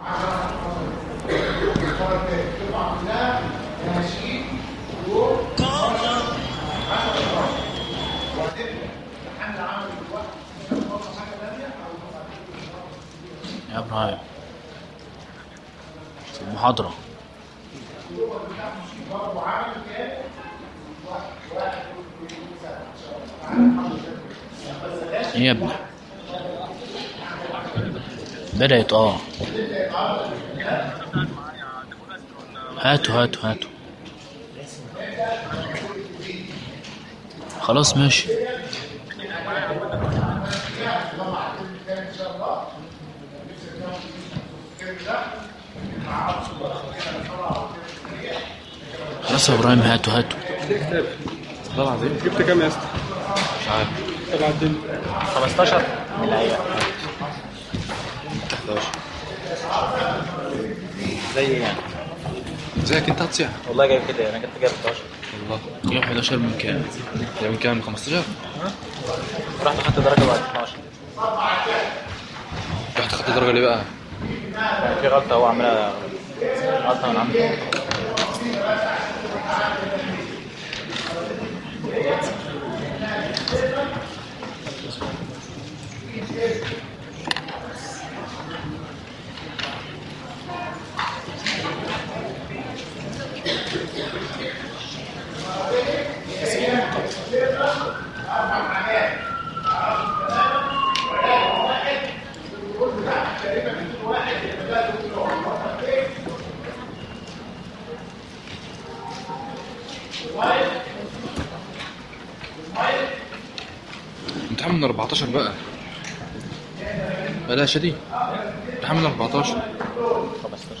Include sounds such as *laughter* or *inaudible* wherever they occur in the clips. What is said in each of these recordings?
يا إبراهيم. المحاضرة. يا ابني. بدأت آه. هاتوا هاتوا هاتوا. خلاص ماشي. خلاص يا إبراهيم هاتوا هاتوا. والله العظيم جبت كام يا اسطى؟ مش عارف. طلع الدنيا 15 زي يعني ازيك انت هتصيح والله جايب كده أنا جبت جايب 11 والله جايب 11 من كام؟ ده من كام؟ من 15 رحت خدت درجة بعد 12 رحت خدت درجة ليه بقى؟ في غلطة هو عاملها غلطة من عنده من 14 بقى. بلاش دي من 14 15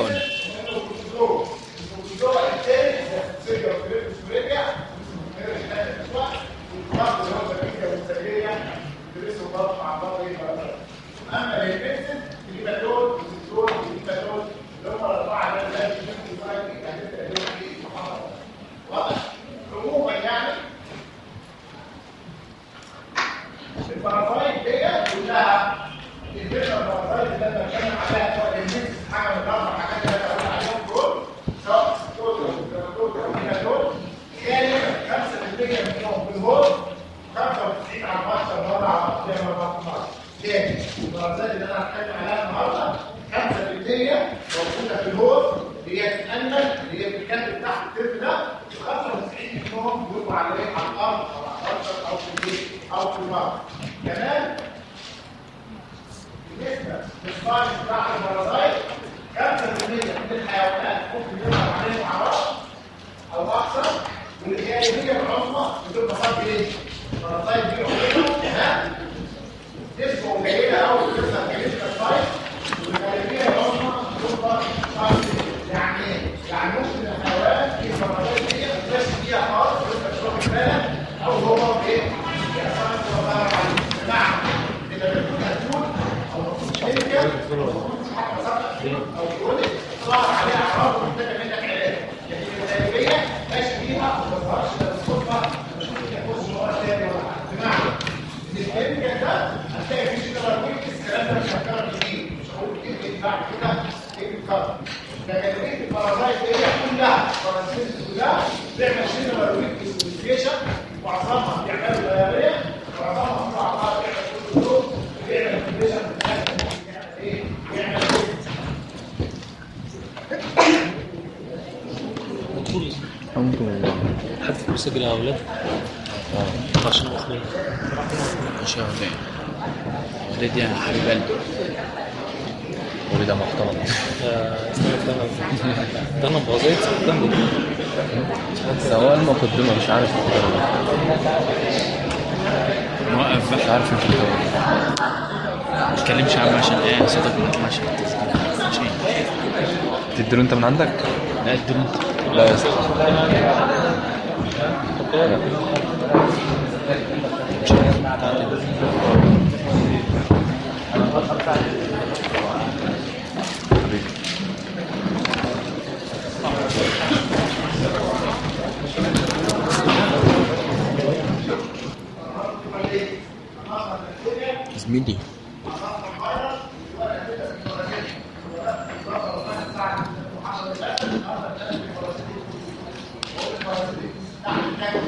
الشيخ في مسجل أولاد عشان اخويا ما شاء الله وليد يا حبيب قلبي وليدة محترمة استنى استنى ده أنا بغزيت قدام سواء المقدمة مش عارف نوقف مش بقى عارف انت بتقول ما تتكلمش يا عم عشان إيه صوتك ما يطلعش في التسجيل ماشي تديله انت من عندك؟ لا اديله انت لا يا اسطى حبيبي زميلي أو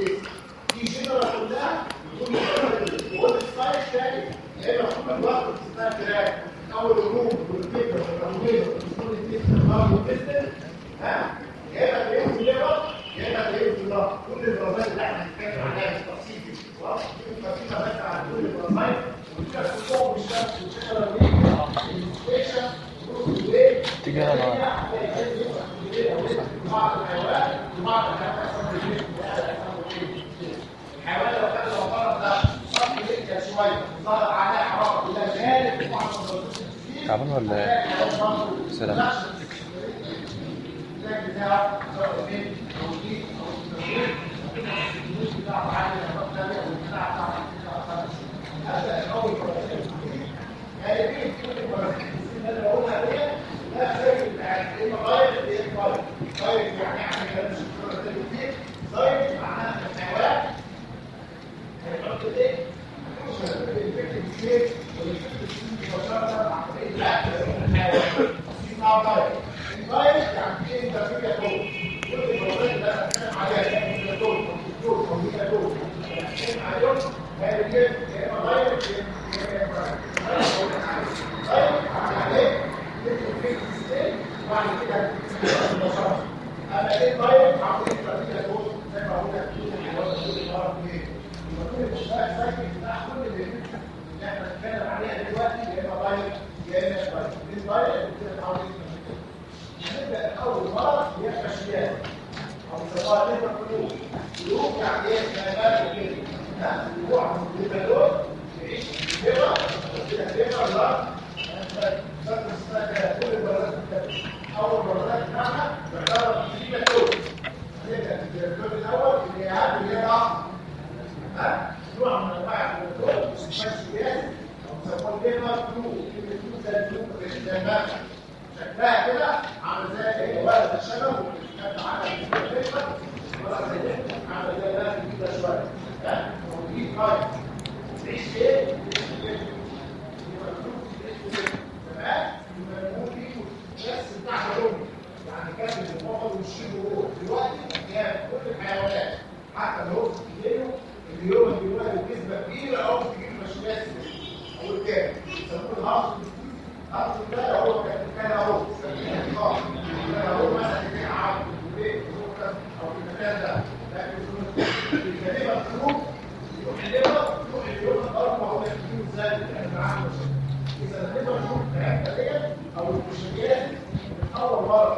يعمل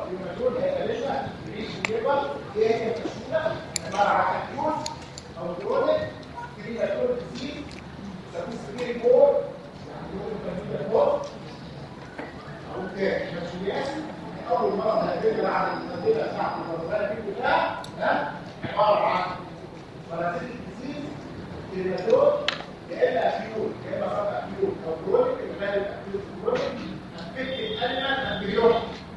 في المجهول هيقلشها يعيش الليبر إيه هي عبارة عن أكيوت أو كرونيك كريمة كرونيك ديزيز يسموه سبيري بور يعني كريمة بور أوكي مسؤوليات اول مره هنقدر على المدينة بتاعت الوظائف دي بتاع ها عباره عن مراتب كتير كلماتور يا اما افيول يا اما فقط افيول أو كرونيك الغالب افيول كرونيك هنفك الانيمال امبريون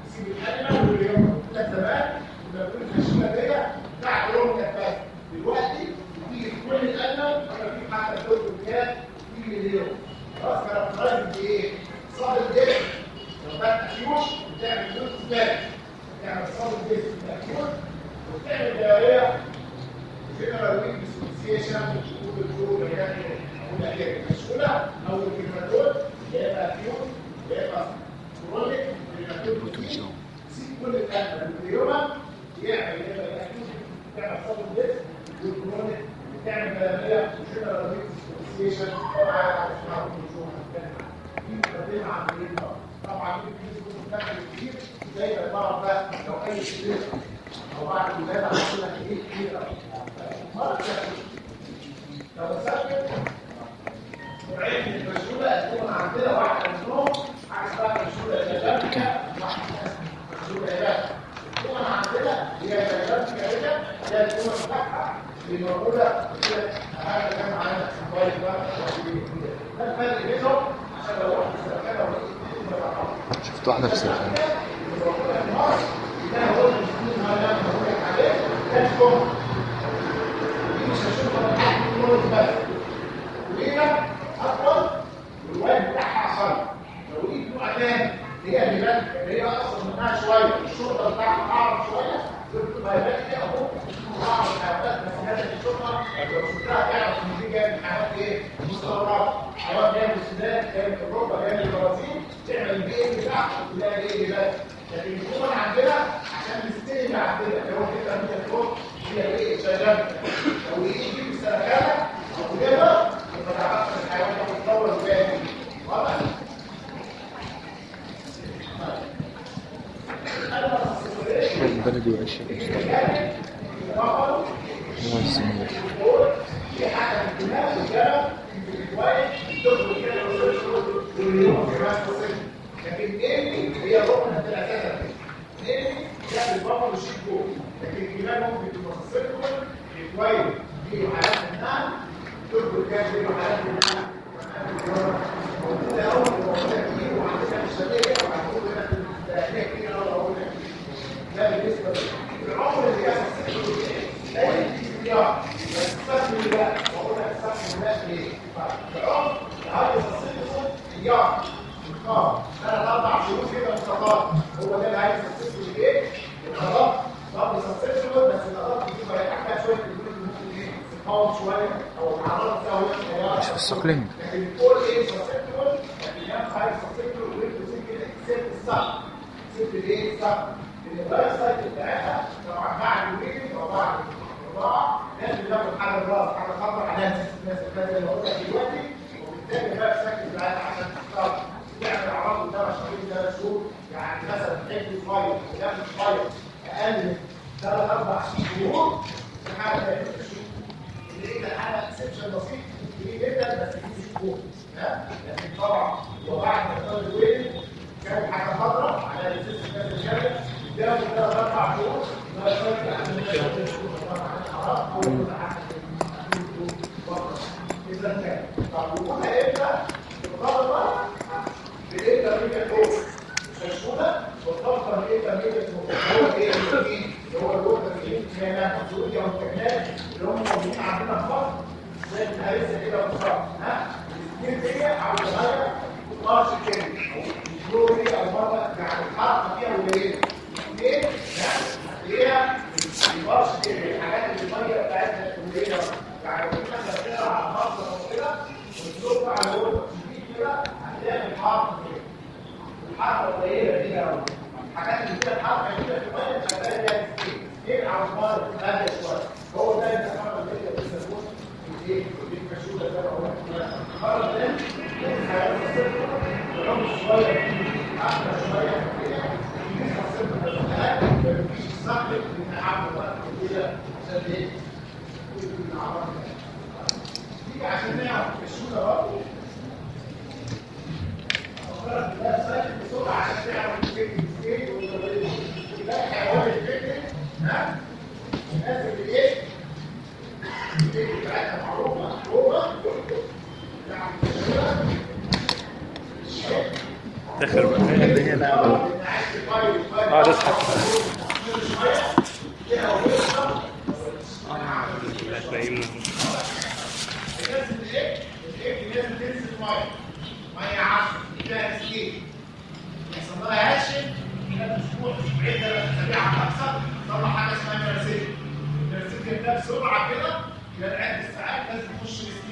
نسيب الانيمال واليوم ده زمان كنا بنقول التشكيله دي بتاع كرونيك بس دلوقتي بتيجي في كل الانيمال ولا في حتى الدكتور كام اليوم خلاص كاركترايز بايه؟ صار الجسم لو كان اكيوت بتعمل نوت سباك بتعمل صدر جسم اكيوت وبتعمل دائريه جنرال ويك ديسوسيشن وجود الجو يعني والأكيد السهولة أو الكلماتول يا إما أكيوت يا إما كرونيك الكلماتول سيب كل الأكل اليوم يعمل يا إما الأكيوت بتعمل صدر جسم والكرونيك بتعمل دائريه جنرال ويك ديسوسيشن مع دي طبعا في كتب بتاعت كتير زي ما تعرف بقى لو اي شيء أو بعد الولاده عندنا إيه كتير مرة لو سافر نوعين من المشهوره تكون عندنا واحدة منهم حاجة اسمها مشهوره جلابيكا واحدة مشهوره جلابيكا تكون عندنا هي كده هي الكلمة بتاعها اللي موجوده كده هذا كان معانا موبايل بقى ده الفرق بينهم عشان لو واحد سافر شفت واحدة في السلفان الشرطة بتاعها أعرف شوية. ضد بيولوجي اهو بعض الحيوانات من هذا الشرطه تعرف النتيجه من حيوانات إيه؟ مستورده حيوان جاي السودان جاي اوروبا جاي البرازيل تعمل البي بتاعها تلاقي إيه بقى؟ لكن الكون عندنا عشان نستلم عندنا اللي هو كده من الكون هي إيه؟ يجي في السرقانه أو كده ما تعرفش الحيوان ده بيتطور إزاي دي وعشرة هو السنين لكن إيه هي ركن الثلاثه إيه ده بالبابا مش جول لكن الكلام ممكن تبقى سيركل كويس دي حالات النعم تربط كام دي حالات النعم ده اول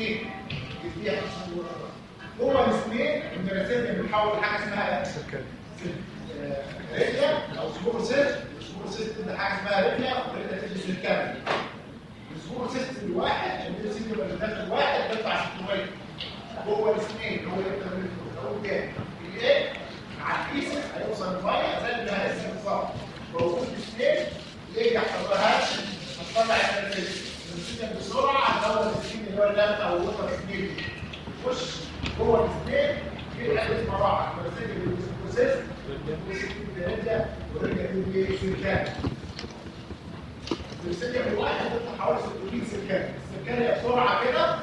تخش السنين تديها جوه السنين المراسيل دي بتحول حاجة اسمها ريليا أو سبور سيست. السبور سيست ده حاجة اسمها ريليا وريليا تلبس الكامل. السبور سيست الواحد اللي داخل واحد بيطلع 600 جوه الاثنين هو يبدأ من الأول تاني الايه مع الكيسه هيوصل المية زي اللي لسه بالظبط. موجود الاثنين ليه يحصل لهاش هتطلع النتيجه بسرعة هتدور الاثنين اللي هو اللمس أو الوتر اثنين يخش جوه الاثنين في عده مراحل. النتيجه بالبروسيس والدرجه ورجع في سلكان السلكه الواحد بتطلع حوالي 600 سلكان السلكان هي بسرعة كده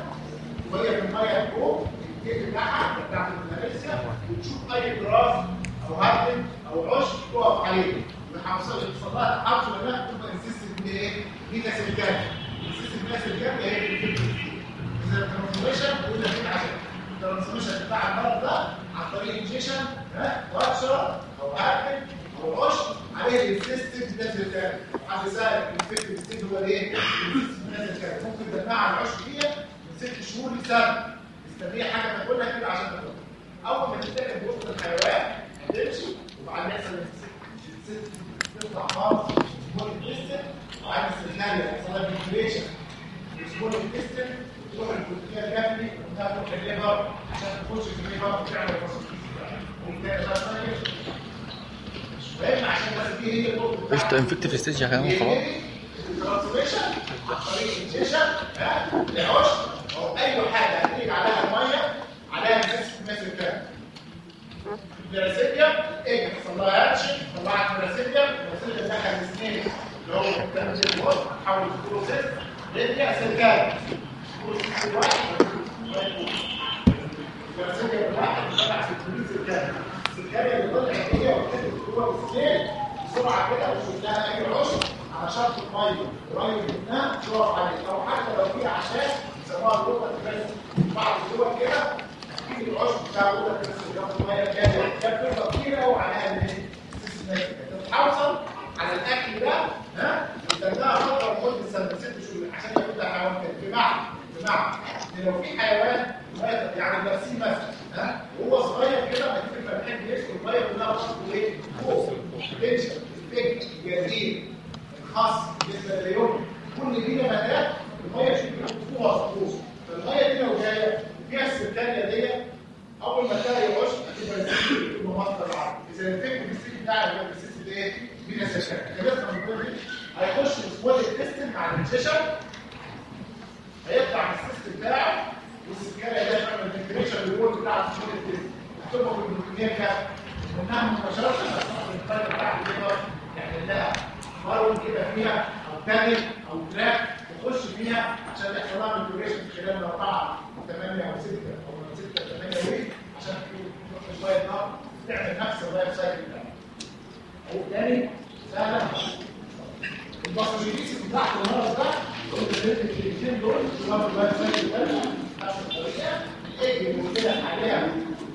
وهي في المية فوق. الجيل بتاعها بتاعت الملاريسيا وتشوف أي جراس أو هرم أو عشب تقف عليه. ويحصل يحصل لها تحصل إنها تبقى encysted بايه؟ metacercaria encysted metacercaria هي الفكرة اذا ال transmission قلنا كده عشان ال transmission بتاع المرض ده عن طريق ingestion ها grass أو herb أو عشب عليه ال encysted metacercaria حد سال ال infective stage هو إيه؟ ال encysted metacercaria ممكن تمنع العشب دي ست شهور لسنه مستنيه حاجة تاكلها كده عشان تاكلها اول ما تتاكل بوسط الحيوان هتمشي وبعدين يحصل تطلع خالص سمول انتستن وعايز الخلايا يحصل لها فيبريشن سمول انتستن وتروح البروتين الجبني وتاخد الليفر عشان تخش الليفر وتعمل ده قشطة انفكتيف ستيج يا كمان خلاص. اي حاجة هتيجي عليها الميه عليها مسك كام البلاسيبيا إيه حصل لها هاتش طلعت البلاسيبيا البلاسيبيا دخل السنين اللي هو بتعمل الوقت تحول سيركال بروسيس واحد البلاسيبيا بالواحد طلع 600 سيركال السيركال اللي طلعت هي وكانت جوه السنين بسرعة كده وشوف لها اي عشب على شرط الميه قريب منها تقف عليه أو حتى لو في عشاء يسموها اللغة الثانية بعض الدول كده العشب بتاع اللغة جنب الميه الجايه ده بتبقى كتير قوي عليها الاستثناء تتحوصل على الأكل ده ها؟ وتستناها فتره لمده سنه ست شهور عشان ده حيوان بمعنى بمعنى ان لو في حيوان يعني نفسي مثلا وهو صغير كده تيجي الفلاحين بيسكوا الميه كلها بتشرب إيه؟ فوق تنشف الفك الجزير الخاص بالنسبة لليوم. كل دي نباتات المية شبه فوقها سطوح فالمية دي لو جاية فيها السكانيه دي أول ما تلاقي عشب هتبقى تبقى مصدر العرض إذا الفك بالسكين بتاع السكين ده إيه؟ بينا سكان كده من كل دي هيخش أسبوع التستن مع الانتشر هيطلع من السيستم بتاعه والسكانيه ده تعمل فنتريشن للوول بتاع أسبوع التستن هتبقى بالبروتينيه كام؟ منها مباشره الفرق بتاع الليفر يعمل لها مرون كده فيها أو تاني أو تراك تخش فيها عشان يحصل لها مانيبيوليشن خلال اربعه 8 أو 6 أو من 6 ل 8 ويك عشان تروح شوية نار تعمل نفس اللايف سايكل ده أو تاني سهله الباثوجينيسيس بتاعت المرض ده الاثنين دول اللي اللايف سايكل ده نفس الطريقة إيه المشكلة عليها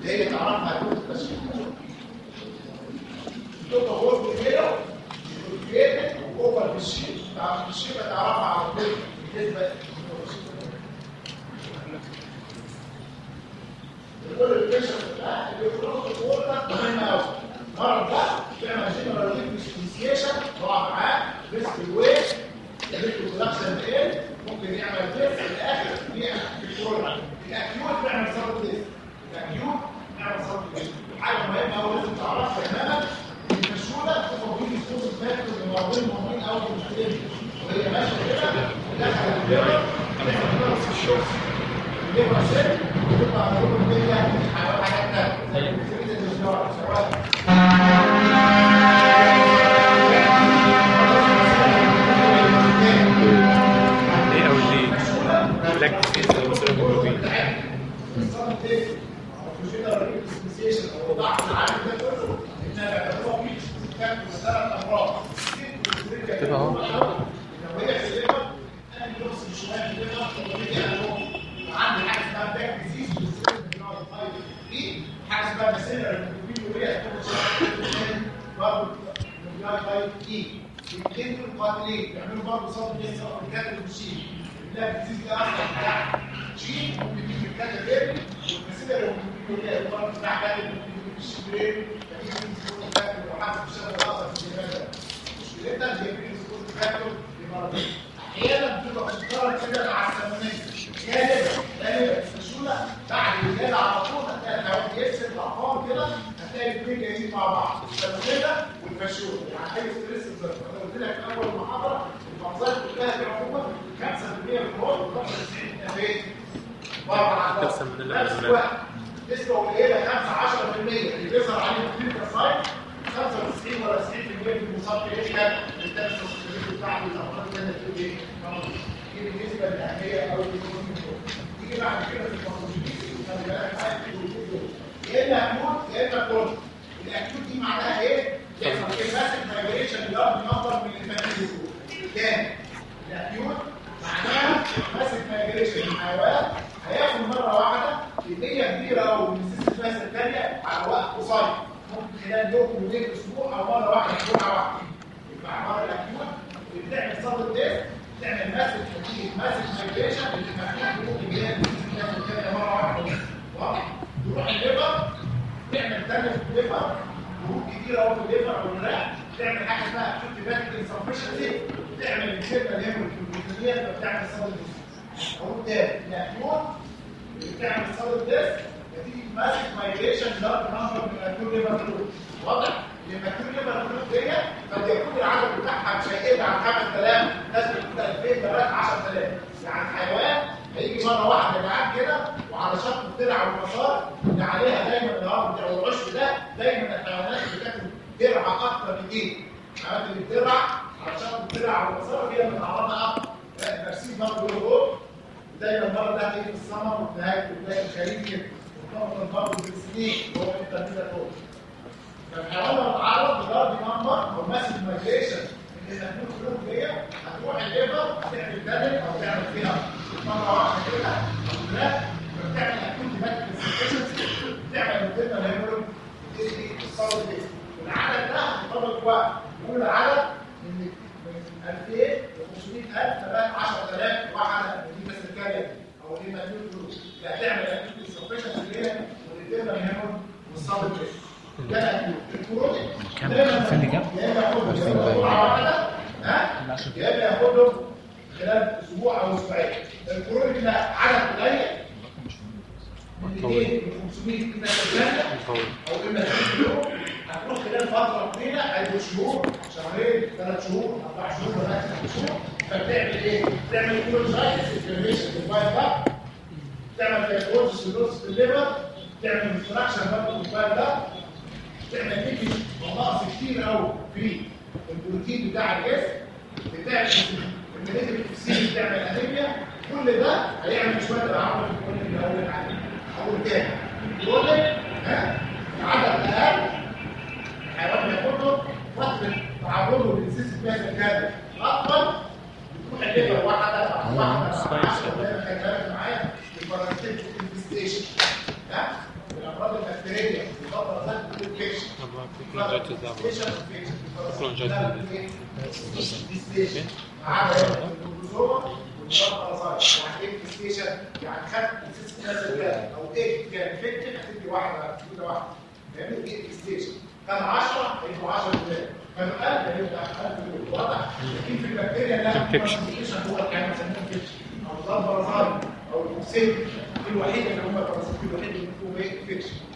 اللي تعرفها هتكون التشخيص تبقى غرفه كده كده اوفر بالشيء تعرف الشيء تعرفها على طول بالنسبة كل البيشنت ده اللي بيخرج الغرفه مهم قوي المرض ده بيعمل جنرال ديسكيشن طبعا معاه ريسك الويت ريسك برودكشن إيه ممكن يعمل ديس في الآخر يعمل كنترول الاكيوت بيعمل صدر ديس الاكيوت بيعمل صدر ديس حاجة مهمه قوي لازم تعرفها تماما المشهوره تفاوضين الصوت الفاتر المرضين مهمين قوي في المشكلة وهي ماشيه كده دخل الليفر دخل في الشوك الليفر سيل موجوده الدنيا حيوان حاجات تانيه زي فكره الاشجار سواء إيه أو دي بلاك سيروجلوبين كده اهو عندي حاجة اسمها باك ديزيز حاجة اسمها باسيلر برضه تايب اي الاثنين دول قاتلين بيعملوا برضه صوت لسه الكاتب والشيل البلاك ديزيز ده أصلا بتاع ممكن يجي الكاتب ممكن يجي برضه بتاع كاتب ممكن يجي الشيل بيبي فتيجي تقول الكاتب لو حد في الشغل الآخر في الجهاز مشكلتها بيبقى يقول الكاتب بمرضين أحيانا بتبقى بتتكرر كده مع السمنية. غالبا غالبا السشوله بعد الولاده على طول هتلاقي الحيوان يفصل الاطفال كده. هتلاقي الاثنين جايين مع بعض. السمنية والفشوله يعني حاجة ستريس الزرق أنا قلت لك في أول محاضرة المحافظات كلها في عموما 5% في و95% في بره نفس الوقت. نسبة قليلة 5 10% اللي بيظهر عليه كلينيكال سايت 95 ولا 90% من المصاب إيه كان التنس بتاعته الامراض الثانية بتقول إيه؟ دي بالنسبة للاهميه أو تيجي بعد كده في الباثوجينيسيس خلي بالك عايز يا اما اكيوت يا اما الاكيوت دي معناها إيه؟ يحصل إيه ماسك مايجريشن لارج نمبر من الفاميلي تاني الاكيوت معناها ماسك مايجريشن الحيوان هياخد مره واحدة كميه كبيره قوي من السيستم ماسك الثانية على وقت قصير ممكن خلال يوم وليل أسبوع أو مره واحدة جمعه واحدة يبقى عباره الاكيوت بتعمل صدر ديسك تعمل ماسك نتيجه ماسك مايجريشن اللي مفتوح ممكن يلاقي السيستم ماسك الثانية مره واحدة واضح تروح الليفر تعمل تاني في الليفر جهود كتيره قوي في الليفر أو الرئه تعمل حاجة اسمها سيستماتيك انسفشنسي تعمل الكلمة اللي هي البروتينيه بتعمل صدر ديسك أقول تاني الاكيوت بتعمل صدر ديسك نتيجه ماسك مايجريشن لارج نمبر من الاكيوت ليفر واضح لما تكون لما الفلوس دي قد يكون العدد بتاعها مش هيقل عن 5000 لازم يكون 2000 لغايه 10000 يعني الحيوان هيجي مره واحدة معاك كده وعلى شط الدرع والمسار اللي عليها دايما النهار بتاع العشب ده دايما الحيوانات بتاكل درع أكتر من إيه؟ الحيوانات اللي بترعى على شط الدرع والمسار هي اللي متعرضه أكتر البرسيم برضه له دور دايما المره ده هتيجي في السمر وفي الخريف كده. وطبعا برضه في السنين هو التمرين ده فوق. فالحيوان لو اتعرض لضرب نمبر أو ماسك مايجريشن اللي هتكون فلوس دي هتروح الليفر هتعمل دالك أو تعمل فيها مرة واحدة كده لا بتعمل أكيد ماكسيميشن تعمل الدنيا اللي هيقولوا الصوت دي والعدد ده هتطلق وقت. نقول العدد من من 2000 ل 500000 لغايه 10000 واحدة دي بس الكارير أو دي مديون فلوس هتعمل أكيد السبشن اللي هي والدنيا اللي هيقولوا والصوت دي ده ال chronic جاب؟ يا اما ياخدهم واحدة ها يا اما ياخدهم خلال أسبوع أو أسبوعين ال chronic لا عدد قليل من 200 ل 500 كده أو اما هتروح خلال فترة طويله عده شهور شهرين ثلاث شهور أربع شهور ست شهور. فبتعمل إيه؟ بتعمل cholangitis inflammation في ال bile duct. تعمل فيبروز سيلوز في الليفر تعمل انستراكشن برضه في الفايل ده. تعمل نيجي نقص كتير قوي في البروتين بتاع الجسم بتعمل النيجاتيف سي بتعمل أنيميا. كل ده هيعمل شوية العمل في الكل اللي هقول عليه. أقول تاني. يقول لك ها؟ عدد أقل. الحيوان بياخده فتره تعرضه للسيستم فيها زكاه اطول بتروح الليفر واحدة واحدة 10 دقايق معايا البارازيتيك انفستيشن ها الأمراض البكتيرية الفترة ذات الانفكشن يعني خدت السيستم أو إيه كان فكر هتدي واحدة واحدة فاهمني؟ إيه ستيشن؟ كان 10 هيبقوا 10 دولار كان 1000 هيبقى 1000 واضح. لكن في البكتيريا لا هو كان بنسميه أو ضربه بارازايت أو دي الوحيده اللي هم الوحيده اللي فيهم إيه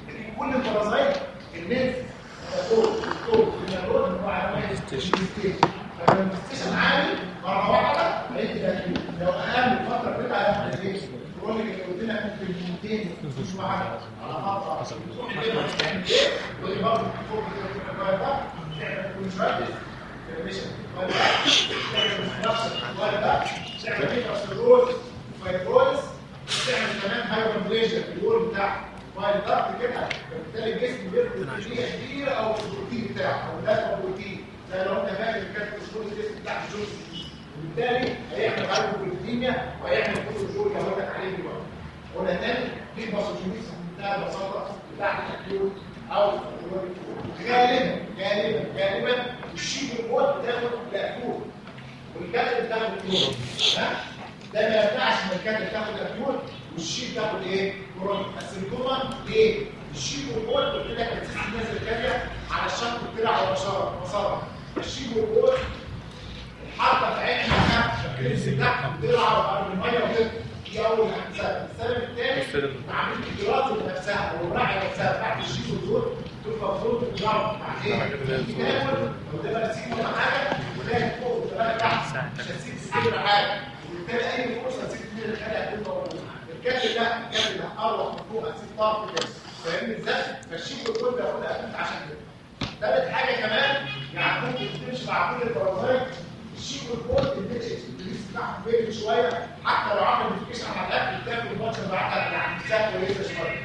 لكن كل البارازايت الناس تقول تقول إن هو فلما الستيشن عالي مرة واحدة لو أقل فتره كده هياخد إيه الكرونيك اللي قلت لك ممكن 200 مش واحد على فتره تروح إيه؟ تقول برضه فوق كده كده ده تعمل كل شوية تعمل نفس الوقت ده تعمل ميكروسيروز فايبروز تعمل كمان هايبربليجن في الور بتاعك فايل ضغط كده فبالتالي الجسم كميه كبيره أو البروتين بتاعه أو ده بروتين زي لو انت فاكر كانت بتاع الجوز وبالتالي هيعمل هايبوبروتينيا وهيعمل كل الجول اللي عليه دلوقتي قلنا تاني دي الباسوجينيس بتاع البساطه بتاع الاكيوت أو غالبا غالبا غالبا الشيك الجول بتاخد الاكيوت والكاتب بتاخد كلور ها؟ ده ما يمنعش ان الكاتب تاخد اكيوت والشيك تاخد إيه؟ كورونا بس الكوما ليه؟ الشيك والجول قلت لك بتسيب الناس الكاريه على الشط بتاع على مسار الشيك والجول الحركة بتاعتنا الكريس بتاعها بتطلع على المية وكده دي اول سبب السبب الثاني عمليه الدراسه نفسها أو الرعي نفسها بتاعت الشيك والجول تبقى مفروض تتجرب بعدين. تاكل وتبقى تسيب ولا حاجة وتلاقي فوق وتلاقي تحت. مش هتسيب تسيب حاجة. وبالتالي أي فرصة تسيب فيها الخلق هتبقى موجوده الكاتب ده الكاتب ده أروح من فوق هتسيب طرف كده فاهمني إزاي؟ فالشيك والجول بياخدها أكيد عشان كده. ثالث حاجة كمان يعني ممكن تمشي مع كل البرازيل الشيك والجول البيتش بتاعهم بيت شوية حتى لو عمل نوتيفيكيشن على الاكل بتاكل الماتش بعدها يعني سهل كويسه شوية.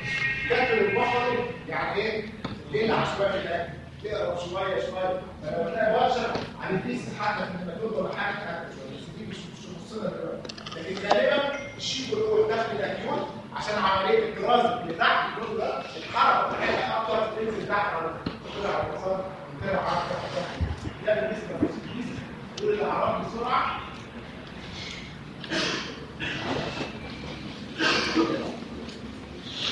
تاكل البقري يعني إيه؟ يلعب شوية الاكل تقرب شوية شوية؟ فلو تلاقي بشر عن البيس حتى في النباتات ولا حاجة حتى شوية دي مش مش مخصصه دلوقتي. لكن غالبا الشيك والجول داخل الاكيوت عشان عملية الجراز اللي تحت الجول ده. الحركه بتاعتها أكتر تنزل تحت على المسار كده على ده بالنسبة دول الاعراض بسرعة.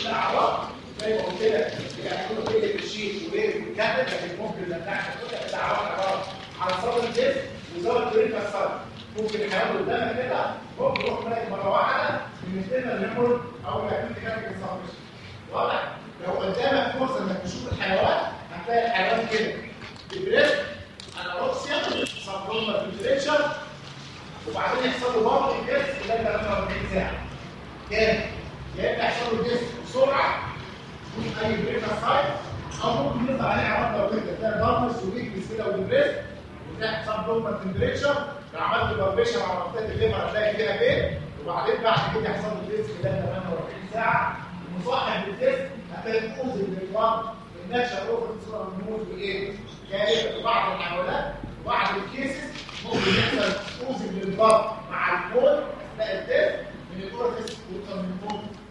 الاعراض زي ما قلت لك يعني كل كده الشيء وليه الكاتب لكن ممكن لما تحت كل الاعراض عباره عن صدر الجسم وزود طريقه الصدر. ممكن الحيوان قدامك كده ممكن يروح ملاقي مرة واحدة الدنيا الهيمور أو يكون كاتب الصدر واضح؟ لو قدامك فرصة إنك تشوف الحيوان هتلاقي الحيوان كده. سبلومر فلتريشر وبعدين يحصل له بابل جيست خلال 48 ساعه كام؟ يا اما يحصل له جيست بسرعة بدون اي بريك سايت أو ممكن يطلع عليه عوارض لو تلاقي بابلس وويكنس كده وديبريس وتحت سبلومر تمبريتشر لو عملت بربيشن على منطقه الليفر هتلاقي فيها فين وبعدين بعد كده يحصل له جيست خلال 48 ساعه وصاحب الجيست هتلاقي اوزن للوقت النشأة الأخرى تصير الموت وإيه؟ كارثة بعض الحيوانات وبعض الكيسز ممكن يحصل موز للبط مع الكود أثناء التيست من الاوركس ويوصل من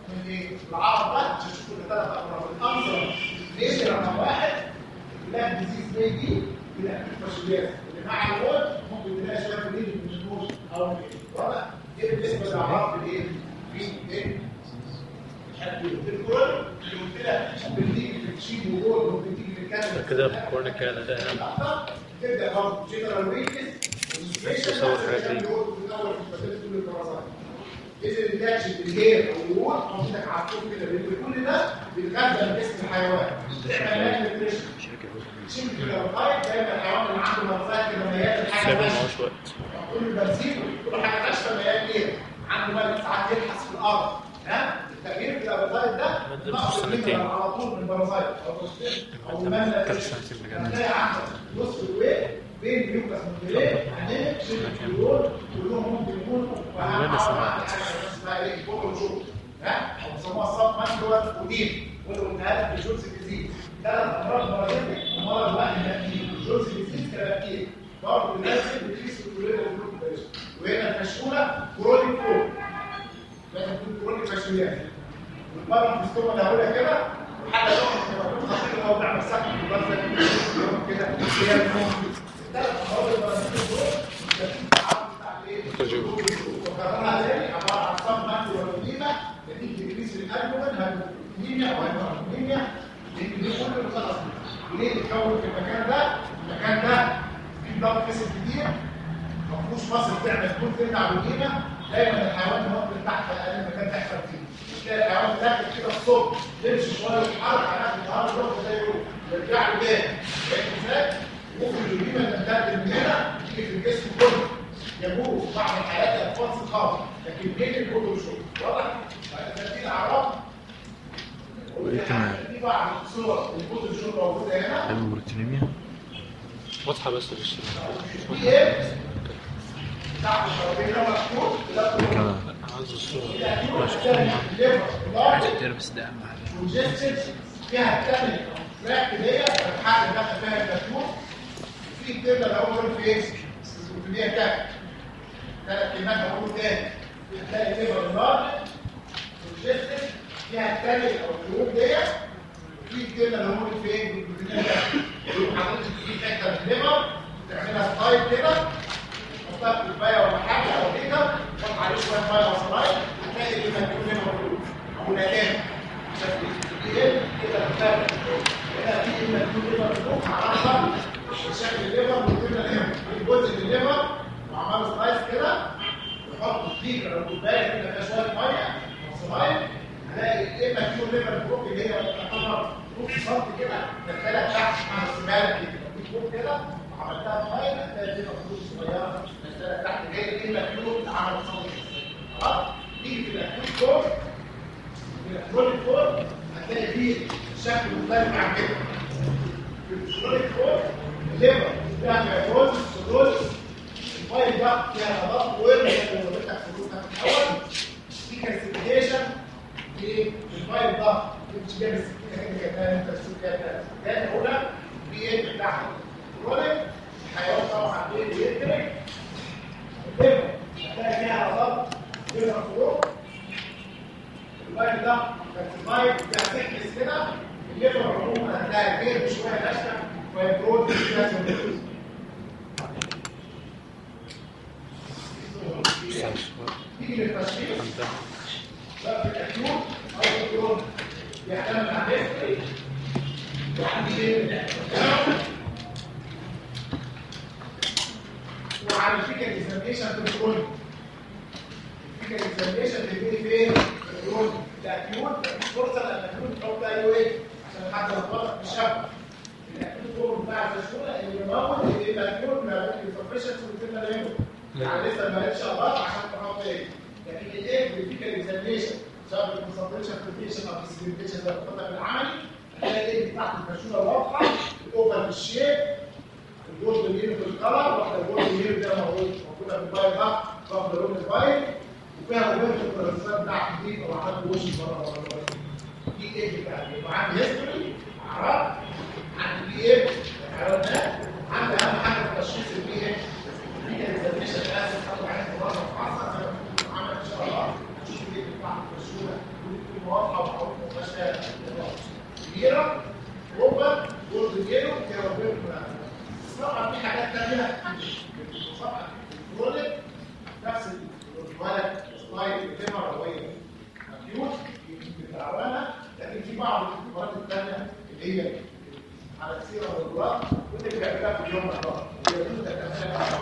من إيه؟ العرض ده. عشان تشوفوا الثلاث امراض الانظر ليش رقم واحد؟ بلاك ديزيز زي دي بلاك فاشيلياس اللي مع الموت ممكن تلاقي شوية جديد من الموت أو من إيه واضح دي بالنسبة للاعراض الايه في إيه في الكل اللي قلت لك ممكن تيجي في التشيب وجول ممكن تيجي في الكندا كده ده تبدأ برضه جنرال ويكنس. اذا الداتش بالهير أو الوول موجودك على الطول كده لأن كل ده بيتغذى جسم الحيوان. تعمل كده الغاية دايما الحيوان اللي عنده مرضات كده ميال الحاجة كل البنزين كل حاجة ناشفه ميال ليه عنده مال ساعات يلحس في الأرض. ها؟ التغيير في ده نقص على طول من البرازيت أو توستين أو بجد. هتلاقي عندك نص الويت بين بيوكس مدريد عندنا شبه الدول كلهم ممكن يكونوا سماعة. اسمها إيه؟ الجو ها؟ أو بيسموها صف مانجوال ودين ولو قلتها لك الجولز ديزيز ثلاث امراض مرضيه ومرض واحد نبتيل الجولز ديزيز كبكتيريا برضه الناس بتقيس الكلية والجلوكوز وهنا المشهوره كرونيك فوق لازم تكون والمرض في السtomach اللي هقولها كده لو لما يكون خطير هو سكت في البطن كده هي المهم الثلاث امراض المرضيه دول بتبقى التعامل بتاع الايه؟ وكررها تاني عباره عن صف مانجو والوديمه نتيجه تكريس هايبوكليميا أو هايبوكليميا لأن دي كله خلاص ليه بتكون في المكان ده؟ المكان ده فيه بلاد كسر كتير ما فيهوش تعمل تكون ترجع بالقيمه دايما الحيوان ينط لتحت أقل مكان تحصل فيه. تلاقي الحيوان داخل كده الصبح يمشي شوية يتحرك على النهار يروح زي يروح يرجع له تاني. إزاي؟ ممكن القيمه تنتقل من هنا تيجي في الجسم كله. يجوز بعض الحالات الفاصل خالص لكن بين الكل شو واضح؟ بعد ترتيب الأعراض وإيه كمان؟ في بعض الصور الكل شو موجودة هنا. البروتينيميا واضحة بس مش في إيه؟ تحت الشرطين مكتوب لا كمان عايز الصورة عايز التربس ده حاجة والجستس فيها التاني تراك ديت الحاجة دخل فيها الدكتور وفي التبله الأول في إيه؟ في دي تاك ثلاث كلمات هقول تاني هتلاقي تبله النار والجستس فيها التاني أو الجروب ديت وفي التبله الأول في إيه؟ في دي يقوم حاطط في حتة من الليفر تعملها ستايل كده تحطها في كوبايه ولا حاجة أو كده تحط عليه شوية مية أو سلايد هتلاقي اللي مكتوب هنا موجود أو نادام كده كده هنا في مكتوب ليفر فوق عرفها شكل الليفر وكده الليفر الجزء من الليفر وعمل سلايس كده وحط فيه لو كوباية كده فيها شوية مية أو سلايد هلاقي إيه مكتوب ليفر فوق اللي هي تعتبر نص سم كده دخلها تحت مع السماله كده كده. وعملتها ميه هتلاقي ليفر فوق صغيره تحت جاي إيه مكتوب عمل صوت خلاص تيجي في الاكوت فوق الكترونيك فور هتلاقي فيه شكل مختلف عن كده في فور الليفر فيها فيبروز سودوز الفايل ده فيها نظام ويرم اللي وريتك في الأول في كالسيفيكيشن في الفايل ده مش جايب السكينه كده كده انت تشوف كده تاني اولى في إيه بتاعها الكترونيك الحيوان طبعا بيدرك الليفر هتلاقي فيها نظام ليفر فوق اللاين ده كالسيفايد ده سكنس كده. الليفر عموما هتلاقي كبير شوية ناشفه ويبرود تيجي للتشخيص لا في أو في الكورونا بيعتمد على الهيستوري وعندي إيه وعلى الفكرة اكزاميشن في الكورونا الفكرة اكزاميشن اللي فيه فين؟ الكورونا الاكيوت مفيش فرصه لأن الاكيوت تحط اي ويت عشان حتى لو طلع في الشبكه الاكيوت هو بتاع الفشوله اللي بيموت اللي الاكيوت ما والكلمة اللي هنا يعني لسه ما لقيتش الله عشان تحط إيه؟ لكن الايه بالفكرة اكزاميشن سواء بالكونسنتريشن بريفيشن أو ديسكريبيشن ده بتطلع بالعملي تحت الفاشوله الواضحه الاوفر في الشيب الجزء اليمين في الكلر واحدة الجزء اليمين زي ما موجودة في البايل ده واخده لون البايل وفيها في الترانسفير بتاعت دي طبعا عملت وش بره بره. دي إيه بتاعتي يبقى عندي هيستوري اعراض عندي بي إيه الحيوان ده عندي أهم حاجة في تشخيص البي إيه. هي الاكزامينشن لازم تاخد عين دراسه خاصه عمل إن شاء الله. تشوف إيه بتاعت ودي واضحه ومعروفه وما فيهاش كبيرة اوفر جزء كيلو كيلو طبعا في حاجات تانية. طبعا الكنترول نفس الولد سلايد الكاميرا وهي مكيوت بتعبانه لكن في بعض الاختبارات التانية اللي هي على السيره والجرات وانت بتعملها في اليوم النهار ويجوز تعملها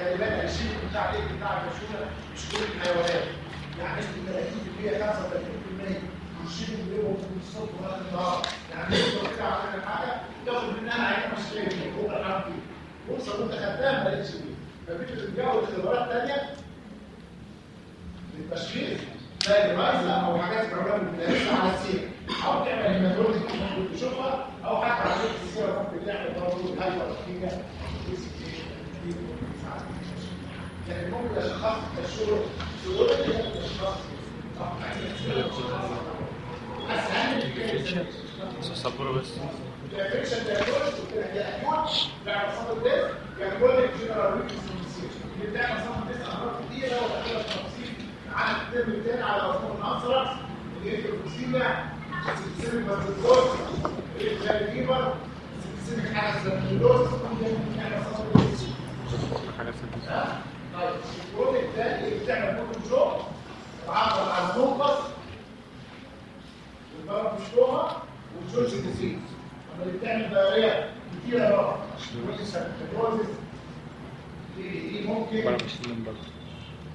كلمات الشيء بتاع بتاع المشهوره مش كل الحيوانات. يعني انت 30% 35% الشيء اللي الصبح وقت النهار. يعني بتاع كل حاجة تاخد منها عين مش شايف هو الحرف وصل وانت خدتها ما لقيتش فيه ففي بتتجاوز اختبارات ثانية للتشخيص. زي الرايزه أو حاجات بروجرام بتدرسها على السير. أو تعمل هيماتولوجي ممكن تشوفها أو حتى على شكل السيره ممكن تعمل برضه هايبر فيها لكن ممكن أشخاص الشغل شغل ممكن اشخاص صبروا بس. الانفكشن دايجنوستس هي اكيوت بتاع مصاب الدم يعني كل الجنرال ريكسنسيشن بتاع مصاب الدم امراض كتيره وتحتاج تفاصيل عن الترم الثاني على مفهوم الانثراكس الانفكسيميا سيستميك بارتيكوز الريتشارد فيبر سيستميك حاجة يعمل مصاب سنتين طيب الكود الثاني اللي بتعمل كود شو تعبر عن المنقص والبارافيشتوما والجورج ديزيز اللي بتعمل دورية كتيرة بقى والسبتوزيس دي ممكن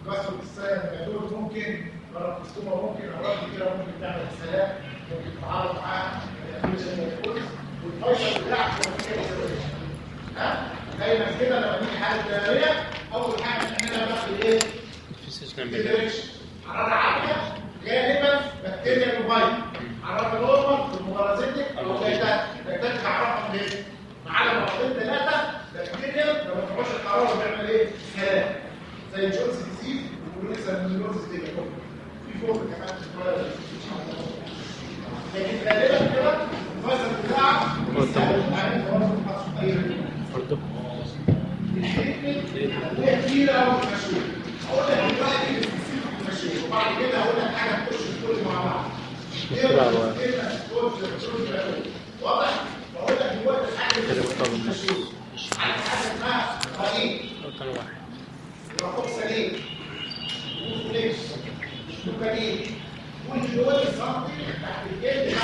كسر السير دول ممكن. بارافيشتوما ممكن. امراض كتيرة ممكن تعمل سلام ممكن تتعارض معاها والفيصل بتاعك ها؟ دايما كده لما تيجي حالة دورية أول حاجة بنعملها باخد إيه؟ في سيشن حرارة عالية غالبا بكتيريا الموبايل حرارة نورمال في المغرزتك أو لاكتات لاكتات هعرفها منين؟ معانا مرضين ثلاثة بكتيريا لما تروحش الحرارة بيعمل إيه؟ سلام زي الجونز ديزيز من الجونز دي في فوق كمان لكن غالبا كده الفيصل بتاعك على هي كتير قوي في المشروع هقول لك دلوقتي في المشروع وبعد كده هقول لك حاجة تخش الكل مع بعض كلمه تخش الكل واضح بقول لك قليل كان واحد سليم وفليكس كل دول سنتي تحت الجلد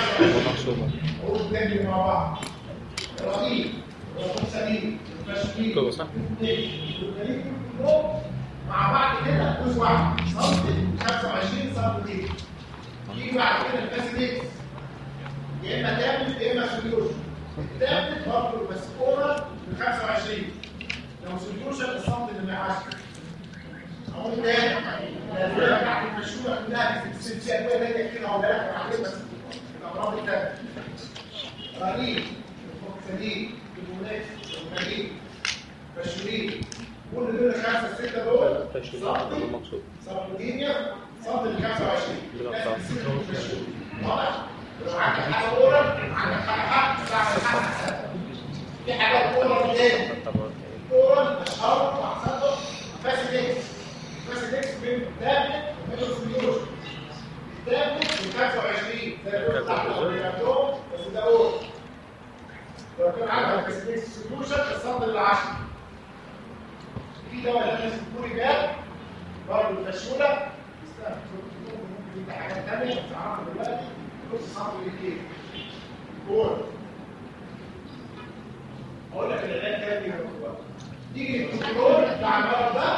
هو التاني مع بعض رقيق رقم سليم كده صح؟ مع بعض كده جزء واحد سنتي 25 سنتي يجي بعد كده الفاسيليكس يا إما تابلت يا إما سوليوشن التابلت برضه بس اورال ب 25 لو سوليوشن السنتي اللي 10 أقول تاني الادويه بتاعت المشهوره كلها في السلسله ادويه تانيه كده هقول لك عليها بس. الامراض التانية. رنين الفوكسالين الموناكس الموناكين فاشولين كل دول الخمسة السته دول فاشل صبي صبي ال 25 بالأبطال. لازم تسيب الفاشول. واضح؟ لو عندك حاجة اورال عندك حاجة حق تعمل حق حساب. في حاجات اورال تاني اورال اشهر واحسنهم فاسيدكس فاسيدكس من تابلت ومن سوليوشن التابلت من 25 زي اللي بتاع الأولياتوم، بس ده اورال لو كان عندك فاسيدكس سوليوشن الصمت ال 10 في دواء اللي اسمه بوريجال برضه الفشوله يبقى حاجة ثانية عارفه دلوقتي نص سم للكيل كور أقول لك العلاج كده دي تيجي الكنترول بتاع المرض ده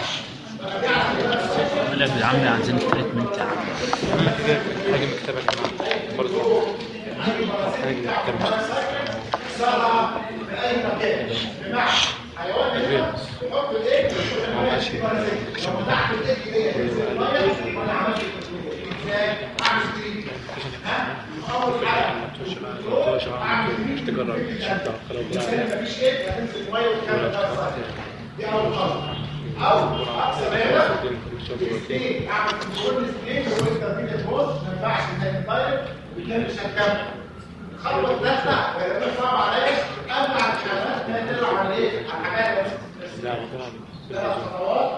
لك يا عمي عايزين التريتمنت يا عم حاجة حاجة مكتبة كمان برضه في اي مكان. بمعنى حيوان هنا يحط الايه ماشي. لو فتحت الايه دي تنزل الميه وأنا عملت إزاي اعمل كده ها اول حاجة بقى مش بقى مفيش إيه هتنزل ميه والكلام ده صح دي اول خطوه أو اقصى اعمل كنترول اثنين وانت تيجي تبص ما ينفعش انك الدايركت والاثنين مش هتكمل الخطوه الثالثه وهي صعبه عليا امنع الحيوانات انها تلعب على إيه؟ على لا طبعا ثلاث خطوات.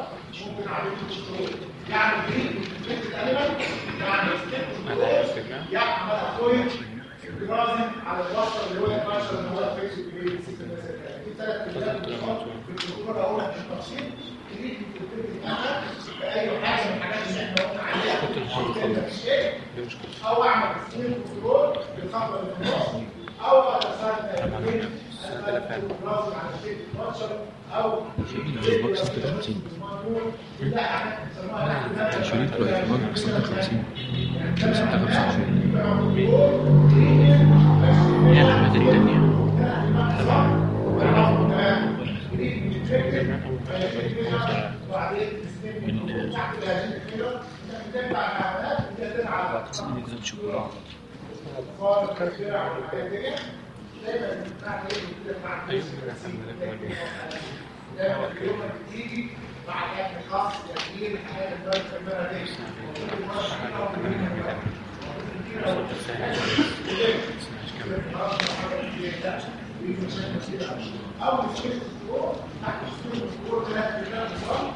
ممكن اعمل كنترول يعني دي فكره اليمنت يعني على استجماع يعمل أخوي. دراسه على الوصف اللي هو 12 اللي هو فيكس في ثلاث كلمات في الدكتور أقول لك التفصيل. تريد باي حاجة من الحاجات اللي إحنا قلنا عليها أو اعمل سكرين كنترول بالخطوه أو ارسل دراسه على الشيء 12 أو البوكس 50 شريط 50 56 هي الحاجات شوكولاتة تيجي بعد اكل خاص تكبير الحاجات اللي بتعملها دي اول شيء الأسبوع تحت أسبوع الأسبوع ثلاث ثلاث نظام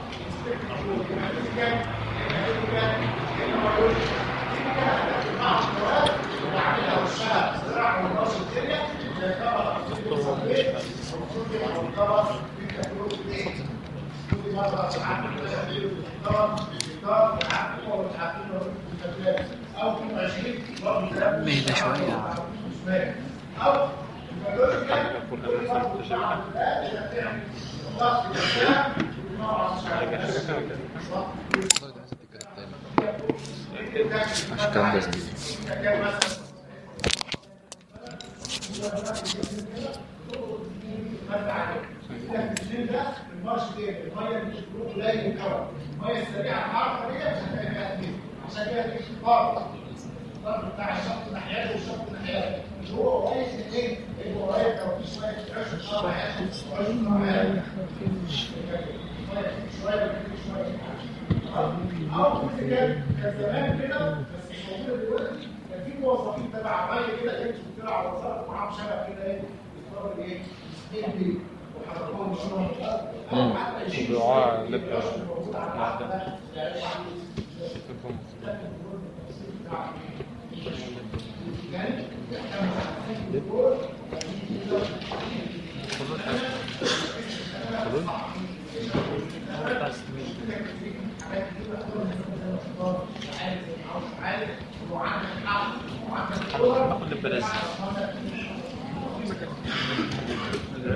أو 20 برضه اهدى شوية أو عشان الكلام ده زي الميه مش بتروح قليل قوي الميه السريعه الحركه دي مش هتلاقي فيها كتير عشان كده في فرق الضرب بتاع الشخص ناحيته والشخص ناحيته مش هو قريب من إيه؟ هو قريب لو في شوية عشر شهر هياخد شوية شوية شوية أو كنت كان كان زمان كده بس مش موجوده دلوقتي موظفين تبع ميه كده يمشوا كده على وزاره معاهم شبكه كده إيه يضربوا إيه؟ اثنين بيه وحركوهم شنو ودعاء لك باخد البلاش